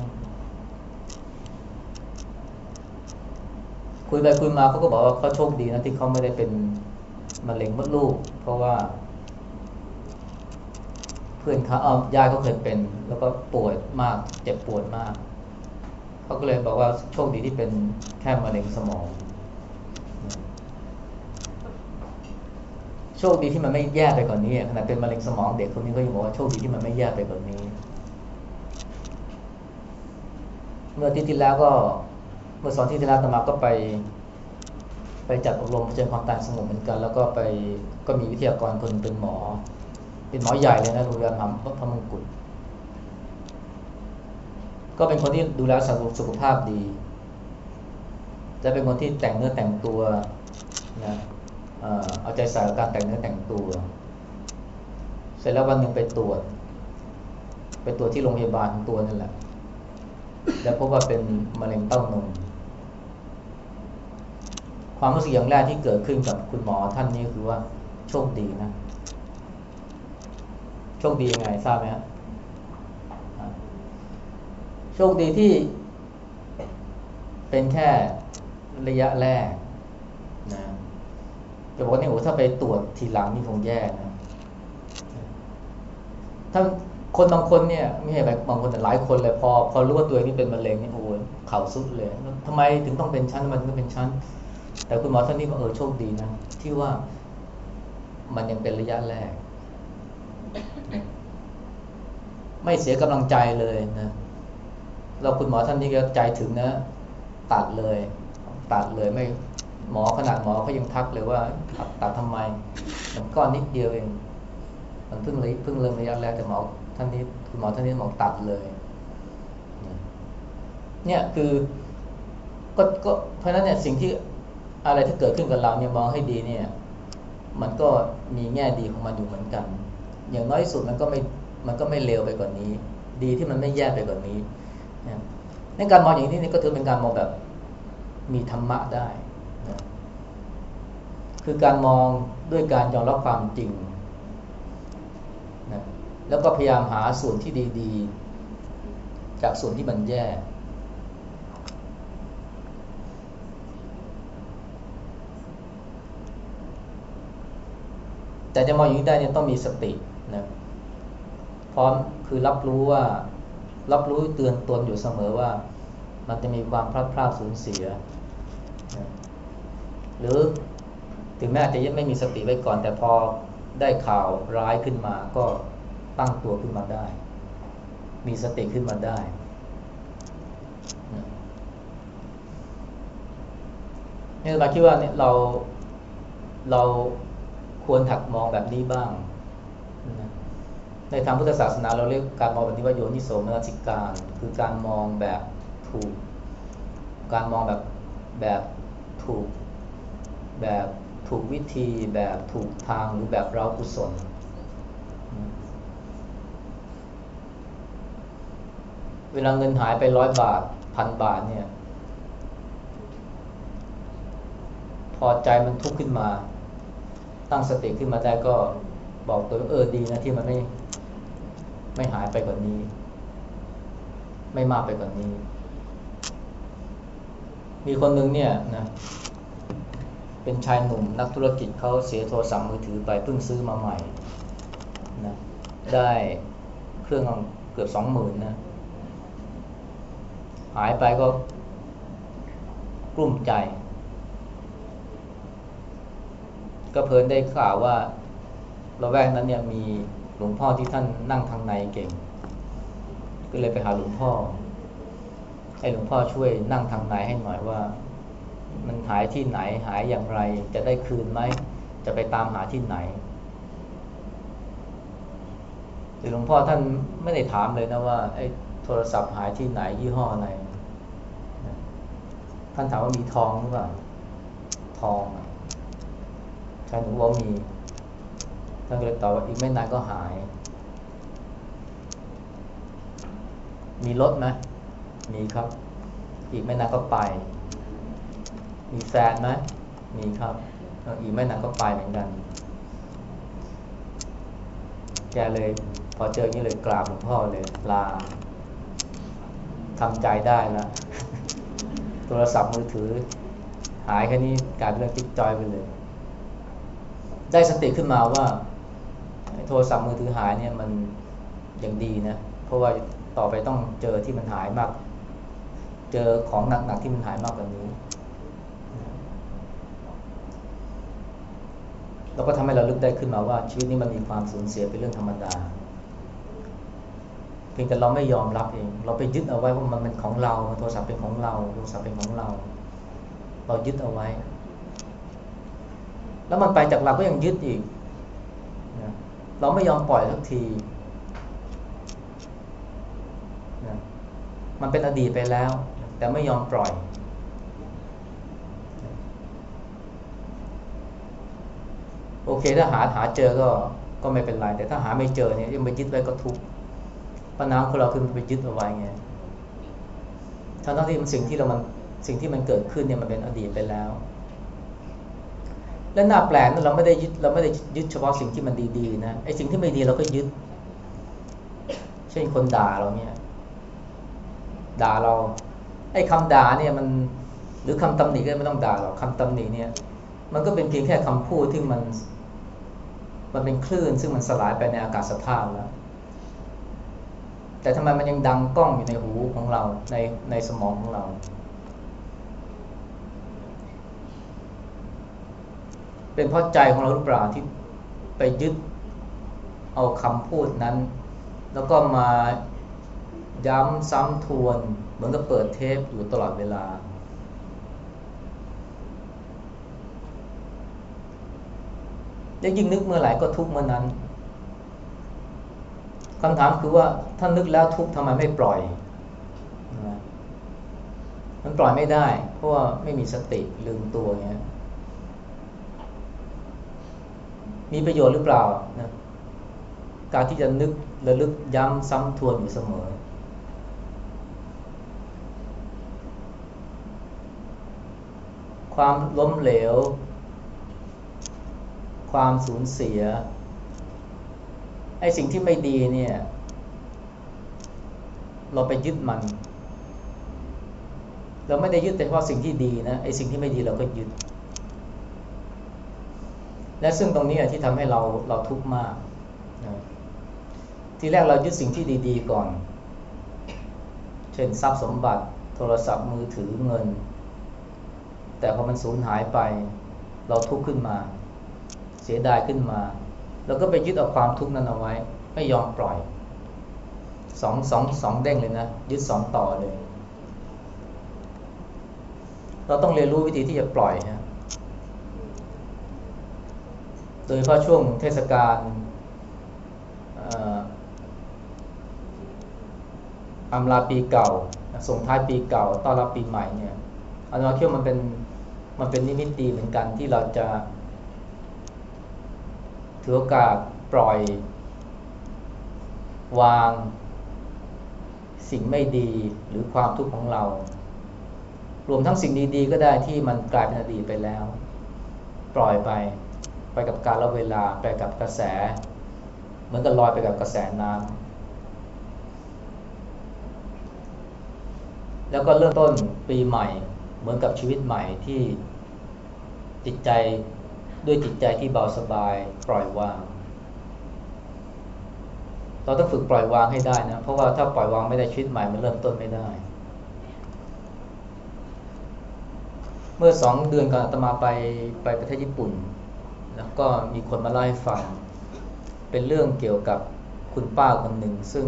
คุยไปคุยมาเขาก็บอกว่าเขาโชคดีนะที่เขาไม่ได้เป็นมะเร็งมดลูก เพราะว่า เพื่อนเขาเอายายเขาเคยเป็น แล้วก็ปวดมาก เจ็บปวดมากเขาก็เลยบอกว่าโชคดีที่เป็นแค่มะเร็งสมอง โชคดีที่มันไม่แย่ไปกว่านนี้ขณะเป็นมะเร็งสมองเด็กคนนี้ก็ยังบอกว่าโชคดีที่มันไม่แย่ไปกว่านนี้ เมื่อที่ที่แล้วก็เมื่อสอนที่ที่แล้วตมาก็ไป ไปจัดอบรมเจริญความตายสงบเหมือนกัน แล้วก็ไปก็มีวิทยากรคนเป็นหมอ เป็นหมอใหญ่เลยนะโรงพยาบาลพระมงกุฎก็เป็นคนที่ดูแลสุขภาพดี จะเป็นคนที่แต่งเนื้อแต่งตัวนะ เอาใจใส่กับการแต่งเนื้อแต่งตัว เสร็จแล้ววันหนึ่งไปตรวจ ไปตรวจที่โรงพยาบาลตัวนั่นแหละ แล้วพบว่าเป็นมะเร็งเต้านม ความรู้สึกอย่างแรกที่เกิดขึ้นกับคุณหมอท่านนี้คือว่าโชคดีนะ โชคดียังไงทราบไหมครับโชคดีที่เป็นแค่ระยะแรก จะบอกว่านี่โอ้ถ้าไปตรวจทีหลังนี่คงแย่นะถ้าคนบางคนเนี่ยไม่ใช่แบบบางคนแต่หลายคนเลยพอ พอรู้ว่าตัวเองนี่เป็นมะเร็งนี่โอ้เข่าสุดเลยทำไมถึงต้องเป็นชั้นมถึงต้องเป็นชั้น แต่คุณหมอท่านนี้บอกเออโชคดีนะ ที่ว่ามันยังเป็นระยะแรก ไม่เสียกำลังใจเลยนะเราคุณหมอท่านนี้ก็ใจถึงนะ ตัดเลย ตัดเลยไม่ หมอขนาดหมอเขายังทักเลยว่าตัดตัดทำไมมันก้อนนิดเดียวเอง มันเพิ่งเลยเพิ่งเริ่มระยะแรกแต่หมอท่านนี้คุณหมอท่านนี้บอตัดเลย เนี่ยคือก็ก็เพราะนั้นเนี่ยสิ่งที่อะไรที่เกิดขึ้นกับเราเนี่ยมองให้ดีเนี่ย มันก็มีแง่ดีของมันอยู่เหมือนกัน อย่างน้อยสุดมันก็ไม่มันก็ไม่เลวไปกว่านนี้ ดีที่มันไม่แย่ไปกว่านนี้นะในการมองอย่างนี้นี่ก็ถือเป็นการมองแบบมีธรรมะได้ คือการมองด้วยการยอมรับความจริงนะแล้วก็พยายามหาส่วนที่ดีๆ จากส่วนที่มันแย่แต่จะมองอย่างนี้ได้เนี่ยต้องมีสตินะพร้อมคือรับรู้ว่า รับรู้เตือนตนอยู่เสมอว่า มันจะมีความพลาดพลาดสูญเสียนะหรือ ถึงแม้อาจจะยังไม่มีสติไว้ก่อน แต่พอได้ข่าวร้ายขึ้นมาก็ตั้งตัวขึ้นมาได้ มีสติขึ้นมาได้นี่เราคิดว่าเนี่ยเราเราควรถักมองแบบนี้บ้าง ในทางพุทธศาสนาเราเรียกการมองแบบนี้ว่าโยนิโสมนสิการ คือการมองแบบถูก การมองแบบแบบถูกแบบ ถูกวิธีแบบถูกทางหรือแบบเรากุศล เวลาเงินหายไปร้อยบาทพันบาทเนี่ย พอใจมันทุกข์ขึ้นมา ตั้งสติขึ้นมาได้ก็บอกตัวเออดีนะที่มันไม่ไม่หายไปกว่านี้ ไม่มากไปกว่านี้ มีคนหนึ่งเนี่ยนะ เป็นชายหนุ่มนักธุรกิจเขาเสียโทรศัพท์มือถือไปเพิ่งซื้อมาใหม่นะได้เครื่องเกือบสองหมื่นนะหายไปก็กลุ้มใจ ก็เพลินได้ข่าวว่าเราแวกนั้นเนี่ยมีหลวงพ่อที่ท่านนั่งทางในเก่ง ก็เลยไปหาหลวงพ่อให้หลวงพ่อช่วยนั่งทางในให้หน่อยว่า มันหายที่ไหนหายอย่างไร จะได้คืนไหม จะไปตามหาที่ไหนแต่หลวงพ่อท่านไม่ได้ถามเลยนะว่าไอ้โทรศัพท์หายที่ไหนยี่ห้ออะไร ท่านถามว่ามีทองหรือเปล่า ทองชายหนุ่มว่ามี ท่านก็เลยตอบว่าอีกไม่นานก็หาย มีรถไหมมีครับ อีกไม่นานก็ไป มีแฟนไหมมีครับอีกไม่นานก็ไปเหมือนกัน แกเลย พอเจออย่างนี้เลยกราบหลวงพ่อเลยลาทำใจได้ล้วโทรศัพท์มือถือ หายแค่นี้กลายเป็นเรื่องติ๊กจอยไปเลย ได้สติขึ้นมาว่าโทรศัพท์มือถือหายเนี่ยมันยังดีนะ เพราะว่าต่อไปต้องเจอที่มันหายมาก เจอของหนักๆที่มันหายมากกว่านี้ เราก็ทำให้เราลึกได้ขึ้นมาว่า ชีวิตนี้มันมีความสูญเสียเป็นเรื่องธรรมดา เพียงแต่เราไม่ยอมรับเอง เราไปยึดเอาไว้ว่ามันเป็นของเรา โทรศัพท์เป็นของเรา โทรศัพท์เป็นของเรา เรายึดเอาไว้ แล้วมันไปจากเราก็ยังยึดอีก เราไม่ยอมปล่อยสักทีมันเป็นอดีตไปแล้ว แต่ไม่ยอมปล่อย โอ เคถ้าหาหาเจอก็ก็ไม่เป็นไร แต่ถ้าหาไม่เจอเนี่ยยังไปยึดไว้ก็ทุกข์ปัญหาของเราคือมันไปยึดเอาไว้ไงทั้งที่มันสิ่งที่เรามันสิ่งที่มันเกิดขึ้นเนี่ยมันเป็นอดีตไปแล้ว และหน้าแปลกนะเราไม่ได้ยึดเราไม่ได้ยึดเฉพาะสิ่งที่มันดีๆนะไอ้สิ่งที่ไม่ดีเราก็ยึด เช่นคนด่าเราเนี่ย ด่าเรา ไอ้คำด่าเนี่ยมัน หรือคำตำหนิก็ไม่ต้องด่าหรอกคำตำหนิเนี่ย มันก็เป็นเพียงแค่คำพูดที่มัน มันเป็นคลื่นซึ่งมันสลายไปในอากาศธาตุแล้ว แต่ทำไมมันยังดังกล้องอยู่ในหูของเราในในสมองของเรา เป็นเพราะใจของเราหรือเปล่าที่ไปยึดเอาคำพูดนั้น แล้วก็มาย้ำซ้ำทวน เหมือนกับเปิดเทปอยู่ตลอดเวลา จะยิ่งนึกเมื่อไหร่ก็ทุกเมื่อนั้นคำถามคือว่าถ้านึกแล้วทุกทำไมไม่ปล่อยมันปล่อยไม่ได้ เพราะว่าไม่มีสติลืมตัวเงี้ยมีประโยชน์หรือเปล่านะการที่จะนึกระลึกย้ำซ้ำทวนอยู่เสมอ ความล้มเหลว ความสูญเสียไอ้สิ่งที่ไม่ดีเนี่ย เราไปยึดมัน เราไม่ได้ยึดแต่เฉพาะสิ่งที่ดีนะไอ้สิ่งที่ไม่ดีเราก็ยึด และซึ่งตรงนี้ที่ทำให้เราเราทุกข์มากนะทีแรกเรายึดสิ่งที่ดี ๆ ก่อน เช่นทรัพย์สมบัติ โทรศัพท์มือถือเงิน แต่พอมันสูญหายไป เราทุกข์ขึ้นมา เสียดายขึ้นมา แล้วก็ไปยึดเอาความทุกข์นั้นเอาไว้ ไม่ยอมปล่อยสองสองสองเด้งเลยนะยึดสองต่อเลย เราต้องเรียนรู้วิธีที่จะปล่อยฮะโดยเฉพาะช่วงเทศกาลอำลาปีเก่าส่งท้ายปีเก่าต้อนรับปีใหม่เนี่ยอันนี้คิดว่ามันเป็นมันเป็นนิมิตดีเหมือนกันที่เราจะ ถือโอกาสปล่อย วาง สิ่งไม่ดีหรือความทุกข์ของเรา รวมทั้งสิ่งดีๆ ก็ได้ที่มันกลายเป็นอดีตไปแล้ว ปล่อยไปไปกับการละเวลาไปกับกระแส เหมือนกับลอยไปกับกระแสน้ำแล้วก็เริ่มต้นปีใหม่ เหมือนกับชีวิตใหม่ที่จิตใจ ด้วยจิตใจที่เบาสบายปล่อยวาง เราต้องฝึกปล่อยวางให้ได้นะ เพราะว่าถ้าปล่อยวางไม่ได้ชีวิตใหม่มันเริ่มต้นไม่ได้ เมื่อสองเดือนก่อนอาตมาไปไปประเทศญี่ปุ่น แล้วก็มีคนมาเล่าให้ฟัง เป็นเรื่องเกี่ยวกับคุณป้าคนหนึ่งซึ่ง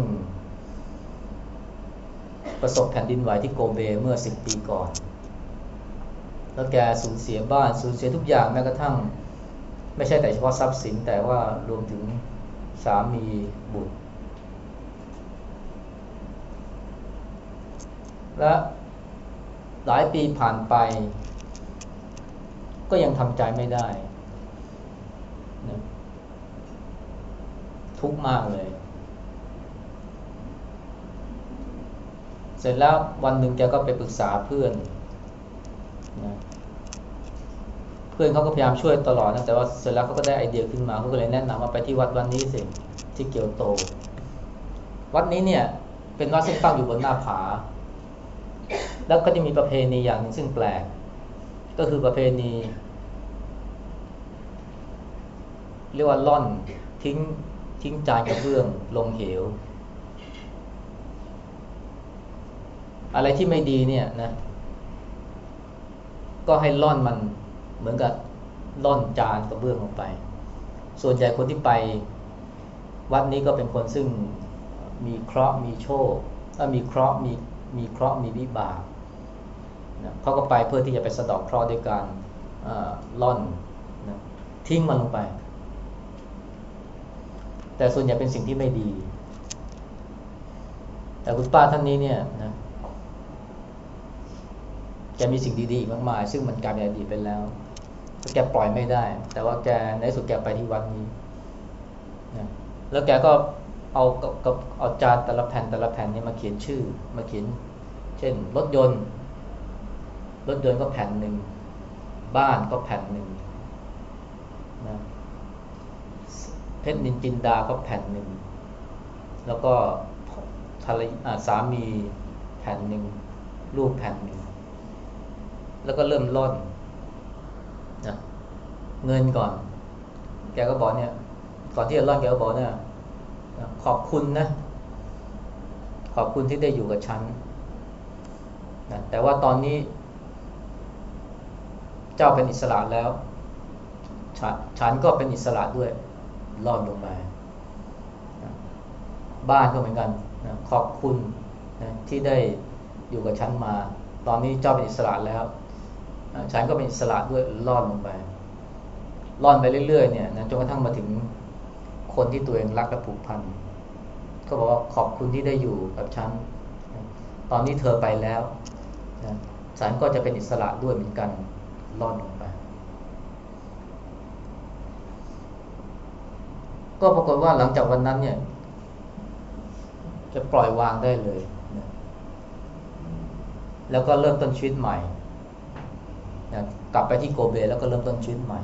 ประสบแผ่นดินไหวที่โกเบเมื่อสิบปีก่อนแล้วแกสูญเสียบ้านสูญเสียทุกอย่างแม้กระทั่ง ไม่ใช่แต่เฉพาะทรัพย์สินแต่ว่ารวมถึงสามีบุตร และหลายปีผ่านไป ก็ยังทำใจไม่ได้ ทุกข์มากเลย เสร็จแล้ววันหนึ่งแกก็ไปปรึกษาเพื่อนนะ พื่อนเขาก็พยายามช่วยตลอดนะแต่ว่าเสร็จแล้วเขาก็ได้ไอเดียขึ้นมาเขาก็เลยแนะนำว่าไปที่วัดวันนี้สิที่เกียวโต วัดนี้เนี่ยเป็นวัดซึ่งตั้งอยู่บนหน้าผา แล้วก็จะมีประเพณีอย่างหนึ่งซึ่งแปลก ก็คือประเพณี เรียกว่าล่อนทิ้งทิ้งจานกระเบื้องลงเหว อะไรที่ไม่ดีเนี่ยนะ ก็ให้ล่อนมัน เหมือนกับล่อนจานกระเบื้องลงไป ส่วนใหญ่คนที่ไป วัดนี้ก็เป็นคนซึ่งมีเคราะห์มีโชคมีเคราะห์มีมีเคราะห์มีวิบากนะเขาก็ไปเพื่อที่จะไปสะดอกเคราะห์ด้วยการล่อนนะทิ้งมันลงไป แต่ส่วนใหญ่เป็นสิ่งที่ไม่ดี แต่คุณป้าท่านนี้เนี่ยนะแกมีสิ่งดีๆอีกมากมาย ซึ่งมันกลายเป็นอดีตไปแล้ว แกปล่อยไม่ได้ แต่ว่าแกในสุดแกไปที่วัดนี้นะแล้วแกก็เอากับเอาจานแต่ละแผ่นแต่ละแผ่นนี้มาเขียนชื่อ มาเขียน เช่น รถยนต์ รถยนต์ก็แผ่นหนึ่ง บ้านก็แผ่นหนึ่งนะเพชรนินจินดาก็แผ่นหนึ่ง แล้วก็ภรรยาสามีแผ่นหนึ่งลูกแผ่นหนึ่ง แล้วก็เริ่มล่อน เงินก่อน แกก็บอกเนี่ย ก่อนที่จะล่อนแกก็บอกเนี่ยขอบคุณนะ ขอบคุณที่ได้อยู่กับฉันนะแต่ว่าตอนนี้ เจ้าเป็นอิสระแล้วฉันก็เป็นอิสระด้วยรอดลงมาบ้านก็เหมือนกันนะขอบคุณนะที่ได้อยู่กับฉันมา ตอนนี้เจ้าเป็นอิสระแล้ว ฉันก็เป็นอิสระด้วยรอดลงไป รอดไปเรื่อยๆเนี่ยนะจนกระทั่งมาถึงคนที่ตัวเองรักและผูกพันก็บอกว่าขอบคุณที่ได้อยู่กับฉันตอนนี้เธอไปแล้วนะฉันก็จะเป็นอิสระด้วยเหมือนกันรอดลงไปก็ปรากฏว่าหลังจากวันนั้นเนี่ย จะปล่อยวางได้เลยนะแล้วก็เริ่มต้นชีวิตใหม่นะกลับไปที่โกเบแล้วก็เริ่มต้นชีวิตใหม่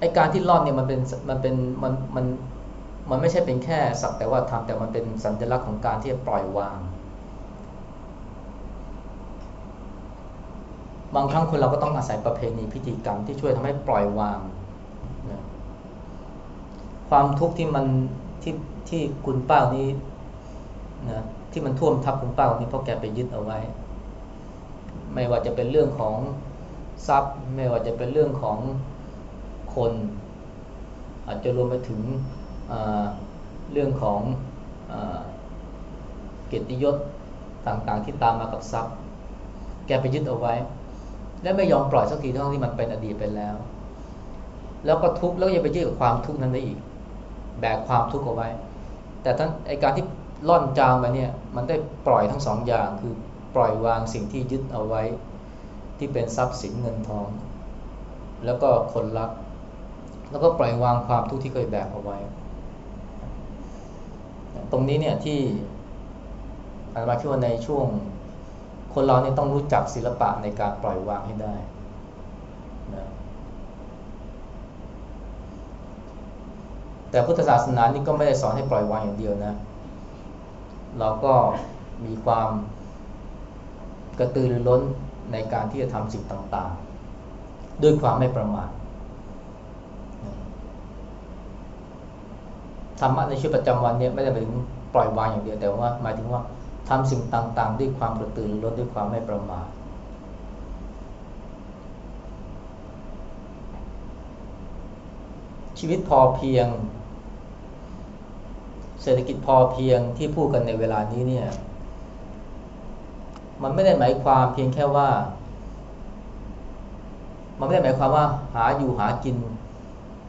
ไอการที่รอดเนี่ยมันเป็นมันเป็นมันมันมันไม่ใช่เป็นแค่สักแต่ว่าทำแต่มันเป็นสัญลักษณ์ของการที่จะปล่อยวาง บางครั้งคนเราก็ต้องอาศัยประเพณีพิธีกรรมที่ช่วยทำให้ปล่อยวางนะความทุกข์ที่มันที่ที่คุณป้านี้นะที่มันท่วมทับคุณป้านี้เพราะแกไปยึดเอาไว้ ไม่ว่าจะเป็นเรื่องของทรัพย์ ไม่ว่าจะเป็นเรื่องของ คน อาจจะรวมไปถึงเรื่องของเกียรติยศต่างๆ ที่ตามมากับทรัพย์ แกไปยึดเอาไว้ และไม่ยอมปล่อยสักทีทั้งที่มันเป็นอดีตไปแล้ว แล้วก็ทุกข์แล้วยังไปยึดกับความทุกข์นั้นได้อีก แบกความทุกข์เอาไว้ แต่ทั้งไอการที่ล่อนจางไปเนี่ยมันได้ปล่อยทั้งสองอย่างคือปล่อยวางสิ่งที่ยึดเอาไว้ ที่เป็นทรัพย์สินเงินทอง แล้วก็คนรัก แล้วก็ปล่อยวางความทุกข์ที่เคยแบกเอาไว้ ตรงนี้เนี่ยที่อาจารย์คิดว่าในช่วง คนเราเนี่ยต้องรู้จักศิลปะในการปล่อยวางให้ได้นะแต่พุทธศาสนานี่ก็ไม่ได้สอนให้ปล่อยวางอย่างเดียวนะ เราก็มีความกระตือรือร้นในการที่จะทำสิ่งต่างๆ ด้วยความไม่ประมาท ธรรมะในชีวิตประจำวันเนี่ยไม่ได้หมายถึงปล่อยวางอย่างเดียวแต่ว่าหมายถึงว่าทำสิ่งต่างๆ ด้วยความกระตือรือร้นด้วยความไม่ประมาทชีวิตพอเพียง เศรษฐกิจพอเพียงที่พูดกันในเวลานี้เนี่ย มันไม่ได้หมายความเพียงแค่ว่า มันไม่ได้หมายความว่าหาอยู่หากิน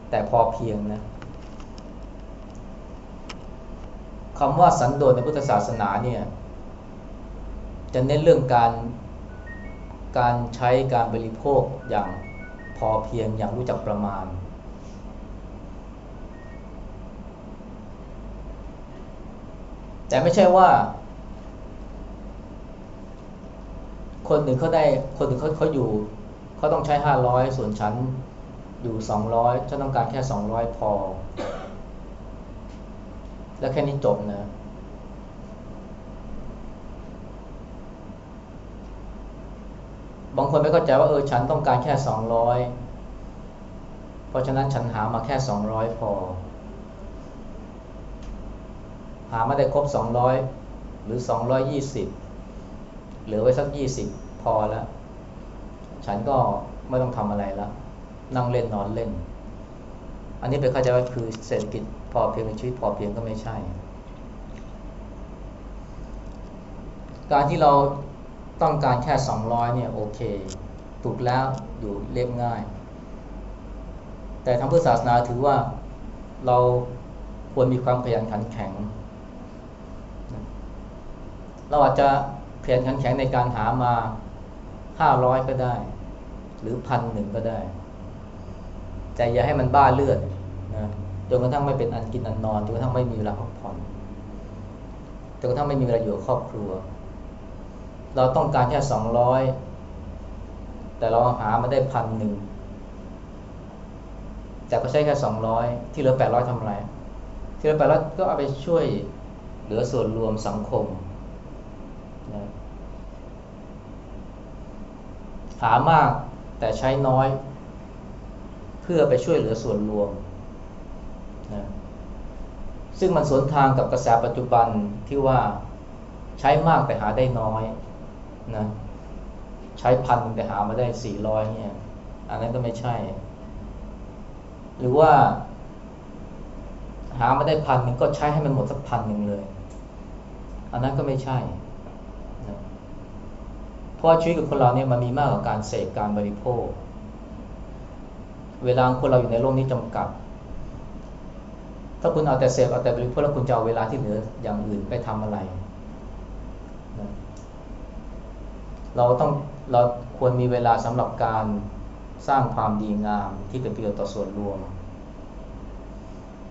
แต่พอเพียงนะ คำว่าสันโดษในพุทธศาสนาเนี่ยจะเน้นเรื่องการการใช้การบริโภคอย่างพอเพียงอย่างรู้จักประมาณ แต่ไม่ใช่ว่า คนหนึ่งเขาได้คนหนึ่งเขาเขาอยู่เขาต้องใช้ห้าร้อยส่วนฉันอยู่สองร้อยฉันต้องการแค่สองร้อยพอ แล้วแค่นี้จบนะ บางคนไม่เข้าใจว่าเออฉันต้องการแค่สองร้อยเพราะฉะนั้นฉันหามาแค่สองร้อยพอ หามาได้ครบสองร้อยหรือสองร้อยยี่สิบเหลือไว้สักยี่สิบพอแล้ว ฉันก็ไม่ต้องทำอะไรแล้ว นั่งเล่นนอนเล่น อันนี้เป็นเข้าใจว่าคือเศรษฐกิจ อเพียงในชีวิตพอเพียงก็ไม่ใช่ การที่เราต้องการแค่สองร้อยเนี่ยโอเคถูกแล้วอยู่เรียบง่าย แต่ทางพุทธศาสนาถือว่าเราควรมีความขยันขันแข็ง เราอาจจะขยันขันแข็งในการหามาห้าร้อยก็ได้ หรือพันหนึ่งก็ได้ แต่อย่าให้มันบ้าเลือดนะ จนกระทั่งไม่เป็นอันกินอันนอนจนกระทั่งไม่มีเวลาพักผ่อนจนกระทั่งไม่มีเวลาอยู่กับครอบครัว เราต้องการแค่สองร้อยแต่เราหามาได้พันหนึ่งแต่ก็ใช้แค่สองร้อยที่เหลือแปดร้อยทำไรที่เหลือแปดร้อยก็เอาไปช่วยเหลือส่วนรวมสังคมนะหามากแต่ใช้น้อย เพื่อไปช่วยเหลือส่วนรวม นะซึ่งมันสวนทางกับกระแสปัจจุบันที่ว่าใช้มากแต่หาได้น้อยนะใช้พันแต่หามาได้สี่ร้อยเนี่ยอันนั้นก็ไม่ใช่ หรือว่า หามาได้พันหนึ่งก็ใช้ให้มันหมดสักพันหนึ่งเลย อันนั้นก็ไม่ใช่นะเพราะชีวิตของคนเราเนี่ยมันมีมากกว่าการเสพการบริโภค เวลาคนเราอยู่ในโลกนี้จำกัด ถ้าคุณเอาแต่เสพเอาแต่บริโภคแล้วคุณจะเอาเวลาที่เหลืออย่างอื่นไปทำอะไรนะเราต้องเราควรมีเวลาสำหรับการสร้างความดีงามที่เป็นประโยชน์ต่อส่วนรวม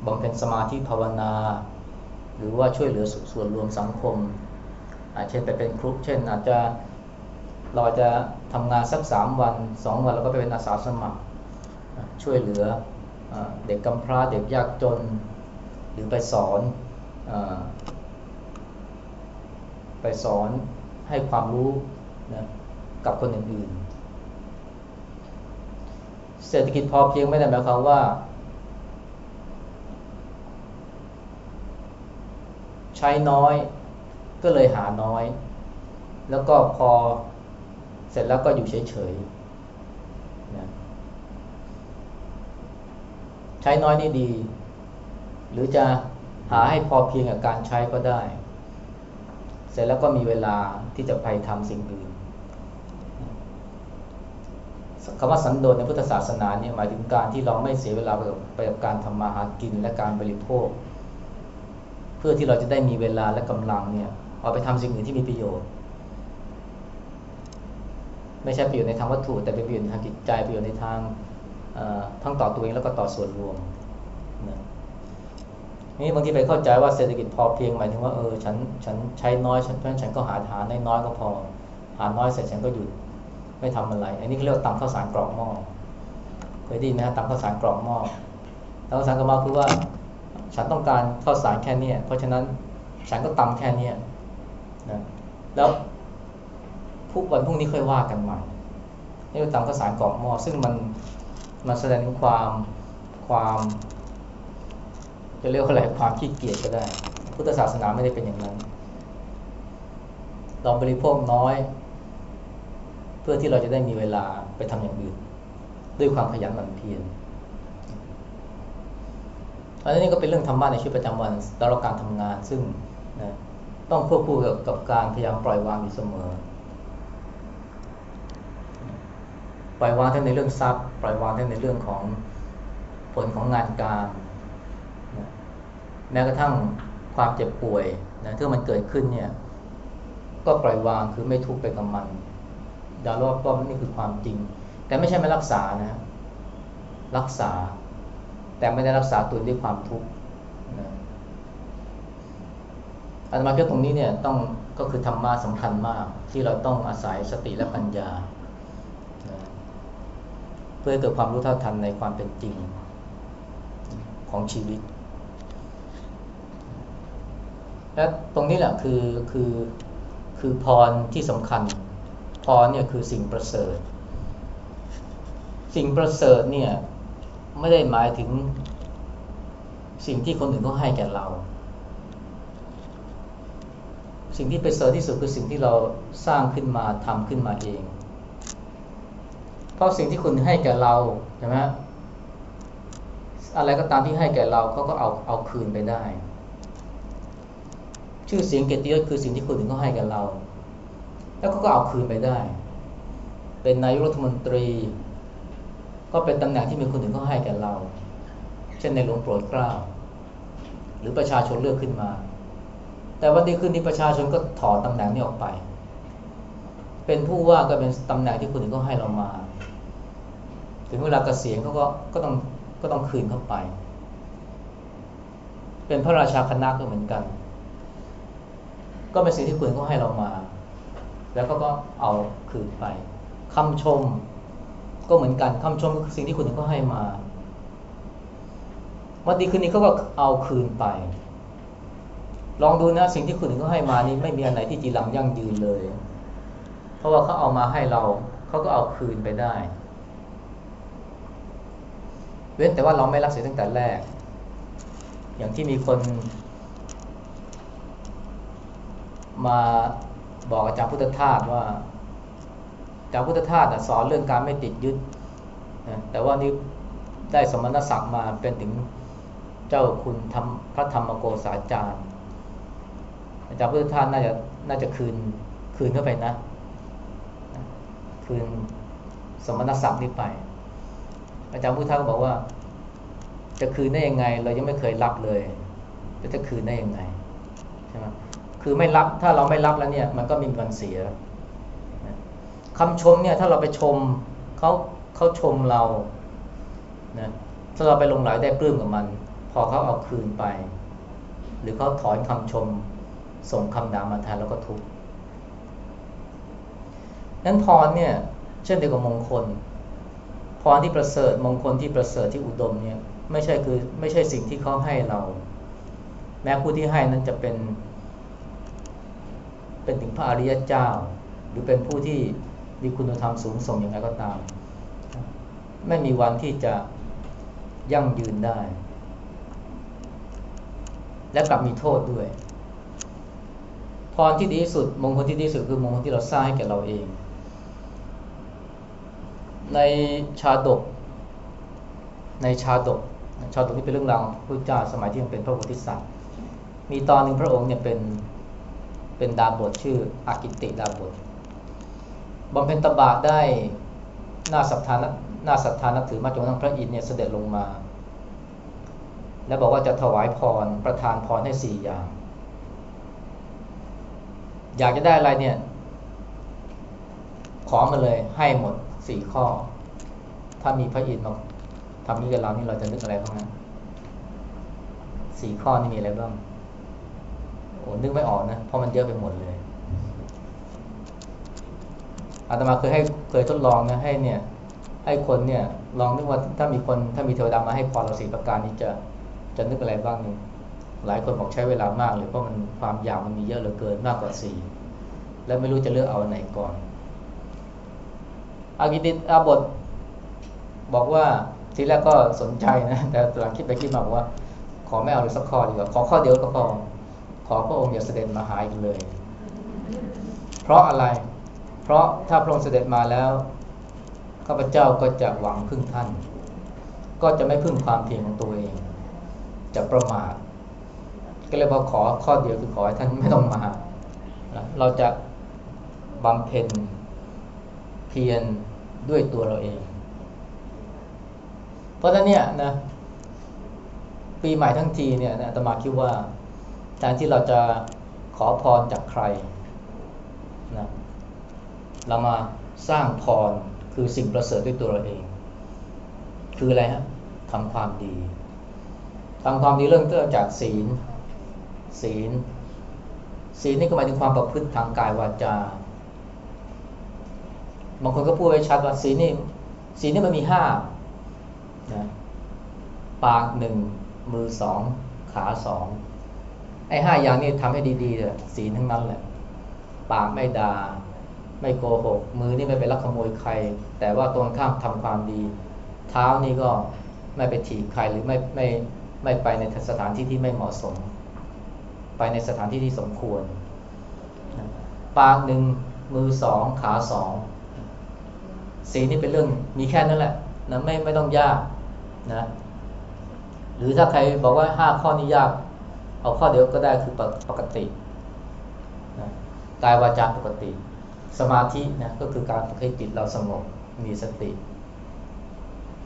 บำเพ็ญสมาธิภาวนา หรือว่าช่วยเหลือส่วนรวมสังคมอาจเช่นไปเป็นครูเช่น อาจจะเราจะทำงานสักสามวันสองวันแล้วก็ไปเป็นอาสาสมัคร ช่วยเหลือเด็กกำพร้าเด็กยากจน หรือไปสอนไปสอนให้ความรู้นะกับคนอื่นๆ เศรษฐกิจพอเพียงไม่ได้หมายความว่า ใช้น้อยก็เลยหาน้อย แล้วก็พอเสร็จแล้วก็อยู่เฉยๆนะใช้น้อยนี่ดี หรือจะหาให้พอเพียงกับการใช้ก็ได้ เสร็จแล้วก็มีเวลาที่จะไปทำสิ่งอื่นคำว่าสันโดษในพุทธศาสนาเนี่ยหมายถึงการที่เราไม่เสียเวลาไปกับการทำมาหากินและการบริโภค เพื่อที่เราจะได้มีเวลาและกำลังเนี่ยเอาไปทำสิ่งอื่นที่มีประโยชน์ ไม่ใช่ประโยชน์ในทางวัตถุ แต่เป็นประโยชน์ทางจิตใจประโยชน์ในทางทั้งต่อตัวเองแล้วก็ต่อส่วนรวม นี่บางทีไปเข้าใจว่าเศรษฐกิจพอเพียงหมายถึงว่าเออฉันฉันใช้น้อยฉันเพราะฉันก็หาหาน้อยก็พอ หาน้อยเสร็จฉันก็หยุดไม่ทำอะไร อันนี้เขาเรียกตำข้าวสารกรอกหม้อเคยได้ไหมฮะตำข้าวสารกรอกหม้อตำข้าวสารกรอกหม้อคือว่า ฉันต้องการข้าวสารแค่นี้เพราะฉะนั้นฉันก็ตำแค่นี้นะแล้วทุกวันพรุ่งนี้ค่อยว่ากันใหม่นี่คือตำข้าวสารกรอกหม้อซึ่งมันมันแสดงถึงความความ จะเรียกว่าอะไรความขี้เกียจก็ได้ พุทธศาสนาไม่ได้เป็นอย่างนั้น เราบริโภคน้อย เพื่อที่เราจะได้มีเวลาไปทำอย่างอื่น ด้วยความขยันหมั่นเพียรอันนี้ก็เป็นเรื่องธรรมะในชีวิตประจำวันแล้เราการทำงานซึ่งนะต้องควบคู่กับกับการพยายามปล่อยวางอยู่เสมอ ปล่อยวางทั้งในเรื่องทรัพย์ ปล่อยวางทั้งในเรื่องของผลของงานการ แม้กระทั่งความเจ็บป่วยนะที่มันเกิดขึ้นเนี่ย ก็ปล่อยวางคือไม่ทุกข์ไปกับมันยาลบว่านี่คือความจริง แต่ไม่ใช่ไม่รักษานะ รักษา แต่ไม่ได้รักษาตัวด้วยความทุกข์นะอาตมาคิดตรงนี้เนี่ยต้องก็คือธรรมะสำคัญมาก ที่เราต้องอาศัยสติและปัญญาเพื่อเกิดความรู้เท่าทันในความเป็นจริงของชีวิต และตรงนี้แหละคือคือคือพรที่สำคัญ พรเนี่ยคือสิ่งประเสริฐ สิ่งประเสริฐเนี่ยไม่ได้หมายถึงสิ่งที่คนอื่นเขาให้แก่เรา สิ่งที่ประเสริฐที่สุดคือสิ่งที่เราสร้างขึ้นมาทำขึ้นมาเอง เพราะสิ่งที่คุณให้แก่เราใช่ไหมอะไรก็ตามที่ให้แก่เราเขาก็เอาเอาคืนไปได้ ชื่อเสียงเกียรติยศคือสิ่งที่คนอื่นเขาให้กับเรา แล้วก็เอาคืนไปได้ เป็นนายกรัฐมนตรี ก็เป็นตำแหน่งที่มีคนอื่นเขาให้กับเรา เช่นในหลวงโปรดเกล้า หรือประชาชนเลือกขึ้นมา แต่วันดีขึ้นนี้ประชาชนก็ถอดตำแหน่งนี้ออกไป เป็นผู้ว่าก็เป็นตำแหน่งที่คนอื่นเขาให้เรามา ถึงเวลาเกษียณเขาก็ก็ต้องก็ต้องคืนเข้าไป เป็นพระราชาคณะก็เหมือนกัน ก็เป็นสิ่งที่คุณเขาให้เรามา แล้วก็ก็เอาคืนไปคำชม ก็เหมือนกันคำชมก็คือสิ่งที่คุณเขาให้มาวันดีคืนนี้เขาก็เอาคืนไป ลองดูนะสิ่งที่คุณเขาให้มานี่ไม่มีอะไรที่จีรังยั่งยืนเลย เพราะว่าเขาเอามาให้เราเขาก็เอาคืนไปได้ เว้นแต่ว่าเราไม่รักเสียตั้งแต่แรก อย่างที่มีคน มาบอกอาจารย์พุทธทาสว่าอาจารย์พุทธทาสสอนเรื่องการไม่ติดยึดนะแต่ว่านี่ได้สมณศักดิ์มาเป็นถึงเจ้าคุณธรรมพระธรรมโกษาจารย์ อาจารย์พุทธทาสน่าจะน่าจะคืนคืนเข้าไปนะ คืนสมณศักดิ์นี้ไป อาจารย์พุทธทาสก็บอกว่า จะคืนได้ยังไง เรายังไม่เคยรับเลยจะคืนได้ยังไงใช่ไหม คือไม่รับถ้าเราไม่รับแล้วเนี่ยมันก็มีวันเสียคำชมเนี่ยถ้าเราไปชมเขาเขาชมเรานะถ้าเราไปลงไหลได้ปลื้มกับมัน พอเขาเอาคืนไป หรือเขาถอนคำชม ส่งคำด่ามาแทนแล้วก็ทุกข์นั้นพรเนี่ยเช่นเดียวกับมงคล พรที่ประเสริฐมงคลที่ประเสริฐที่อุดมเนี่ยไม่ใช่คือไม่ใช่สิ่งที่เขาให้เรา แม้ผู้ที่ให้นั้นจะเป็น เป็นถึงพระอริยเจ้า หรือเป็นผู้ที่มีคุณธรรมสูงส่งอย่างไรก็ตาม ไม่มีวันที่จะยั่งยืนได้ และกลับมีโทษด้วย พรที่ดีที่สุด มงคลที่ดีที่สุดคือมงคลที่เราสร้างให้แก่เราเอง ในชาดก ในชาดก ชาดกนี่เป็นเรื่องราวของพระพุทธเจ้าสมัยที่ยังเป็นพระโพธิสัตว์มีตอนหนึ่งพระองค์เนี่ยเป็น เป็นดาบทชื่ออากิติดาบทบำเพ็ญตบะได้หน้าศรัทธาหน้าศรัทธานับถือมาจนทั้งพระอินทร์เนี่ยเสด็จลงมา แล้วบอกว่าจะถวายพรประทานพรให้สี่อย่าง อยากจะได้อะไรเนี่ย ขอมาเลยให้หมดสี่ข้อ ถ้ามีพระอินทร์มาทำนี้กับเรานี่เราจะนึกอะไรบ้างนะสี่ข้อนี่มีอะไรบ้าง โอ้นึกไม่ออกนะเพราะมันเยอะไปหมดเลยอาตมาเคยให้เคยทดลองนะให้เนี่ย ให้คนเนี่ย ลองนึกว่าถ้ามีคนถ้ามีเทวดามาให้พรเราสีประการนี้จะจะนึกอะไรบ้างนี่หลายคนบอกใช้เวลามากเลยเพราะมันความยาวมันมีเยอะเหลือเกินมากกว่าสี่และไม่รู้จะเลือกเอาไหนก่อนอากิติอาบท บอกว่าทีแรกก็สนใจนะ แต่หลังคิดไปคิดมาบอกว่า ขอไม่เอาเลยสักข้อดีกว่าขอข้อเดียวก็พอ ขอพระองค์อย่าเสด็จมาหาอีกเลย เพราะอะไร เพราะถ้าพระองค์เสด็จมาแล้วข้าพเจ้าก็จะหวังพึ่งท่าน ก็จะไม่พึ่งความเพียรของตัวเอง จะประมาทก็เลยพอขอข้อเดียวคือขอให้ท่านไม่ต้องมา เราจะบำเพ็ญเพียรด้วยตัวเราเอง เพราะฉะนั้นเนี่ยนะปีใหม่ทั้งทีเนี่ยนะตมาคิดว่า ทนที่เราจะขอพรจากใครนะเรามาสร้างพรคือสิ่งประเสริฐด้วยตัวเราเอง คืออะไรฮะทำความดีทำความดีเริ่มต้นจากศีล ศีล ศีลนี่ก็หมายถึงความประพฤติทางกายวาจา บางคนก็พูดไว้ชัดว่าศีลนี่ ศีลนี่มันมีห้านะปากหนึ่งมือสองขาสอง ไอ้ห้าอย่างนี้ทำให้ดีๆเลยศีลทั้งนั้นแหละปากไม่ดา่าไม่โกหก มือนี่ไม่ไปลักขโมยใคร แต่ว่าตรงข้ามทำความดี เท้านี่ก็ไม่ไปถีบใครหรือไม่ไม่ไม่ไปในสถานที่ที่ไม่เหมาะสม ไปในสถานที่ที่สมควร ปากหนึ่งมือสองขาสองสีนี่เป็นเรื่องมีแค่นั้นแหละนะไม่ไม่ต้องยากนะหรือถ้าใครบอกว่าห้าข้อนี้ยาก เอาข้อเดียวก็ได้คือปกตินะกายวาจาปกติ สมาธินะก็คือการฝึกให้จิตเราสงบมีสติ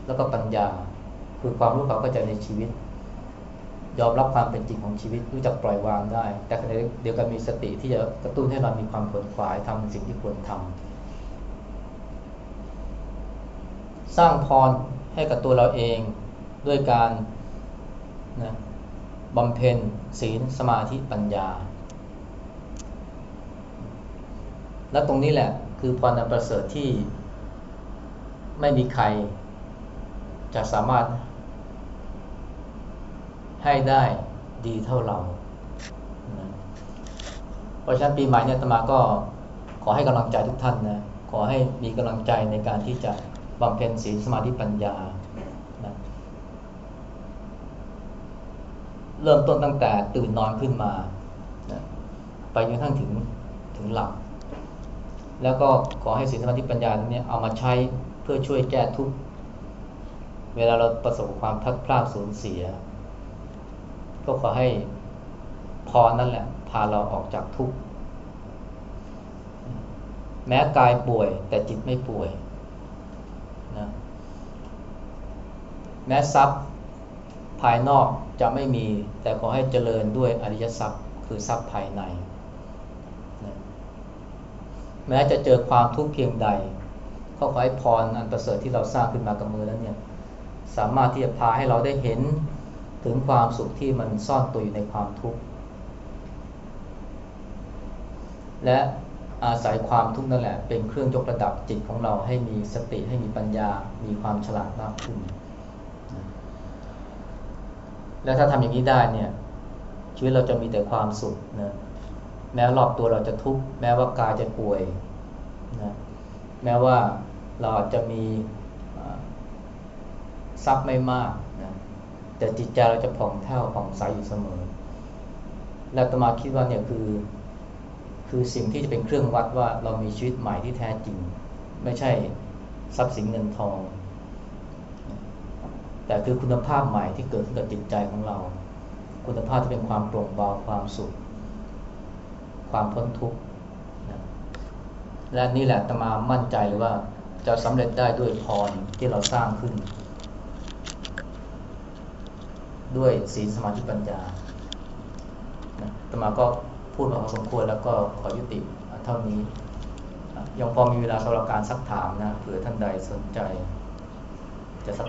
แล้วก็ปัญญาคือความรู้ความเข้าใจในชีวิต ยอมรับความเป็นจริงของชีวิตรู้จักปล่อยวางได้ แต่ขณะเดียวกันมีสติที่จะกระตุ้นให้เรามีความผลขวายทำสิ่งที่ควรทำสร้างพรให้กับตัวเราเองด้วยการนะ บำเพ็ญศีลสมาธิปัญญา และตรงนี้แหละคือพรนันประเสริฐที่ไม่มีใครจะสามารถให้ได้ดีเท่าเรา เพราะฉะนั้นปีใหม่เนี่ยตมาก็ขอให้กำลังใจทุกท่านนะ ขอให้มีกำลังใจในการที่จะบำเพ็ญศีลสมาธิปัญญานะ เริ่มต้นตั้งแต่ตื่นนอนขึ้นมานะไปจนทั่งถึงถึงหลับ แล้วก็ขอให้ศีลสมาธิปัญญาเนี่ยเอามาใช้เพื่อช่วยแก้ทุกเวลาเราประสบความทัดพลาดสูญเสีย ก็ขอให้พอนั่นแหละ พาเราออกจากทุกข์แม้กายป่วยแต่จิตไม่ป่วยนะแม้ทรัพย์ ภายนอกจะไม่มี แต่ขอให้เจริญด้วยอริยทรัพย์คือทรัพย์ภายในแม้จะเจอความทุกข์เพียงใดก็ขอให้พรอันประเสริฐที่เราสร้างขึ้นมากับมือแล้วเนี่ยสามารถที่จะพาให้เราได้เห็นถึงความสุขที่มันซ่อนตัวอยู่ในความทุกข์และอาศัยความทุกข์นั่นแหละเป็นเครื่องยกระดับจิตของเราให้มีสติให้มีปัญญา มีความฉลาดมากขึ้น และถ้าทำอย่างนี้ได้เนี่ย ชีวิตเราจะมีแต่ความสุขนะแม้รอบตัวเราจะทุกข์แม้ว่ากายจะป่วยนะแม้ว่าเราอาจจะมีทรัพย์ไม่มากนะแต่จิตใจเราจะผ่องแผ้วผ่องใสอยู่เสมอ และตมาคิดว่าเนี่ยคือ คือสิ่งที่จะเป็นเครื่องวัดว่าเรามีชีวิตใหม่ที่แท้จริง ไม่ใช่ทรัพย์สินเงินทอง แต่คือคุณภาพใหม่ที่เกิดขึ้นกับจิตใจของเรา คุณภาพที่เป็นความโปร่งเบาความสุข ความพ้นทุกข์นะและนี่แหละตมามั่นใจเลยว่าจะสำเร็จได้ด้วยพรที่เราสร้างขึ้น ด้วยศีลสมาธิปัญญาตมาก็พูดมาพอสมควรแล้วก็ขอยุติเท่านี้ยังพอมีเวลาสำหรับการซักถามนะเผื่อท่านใดสนใจจะสัก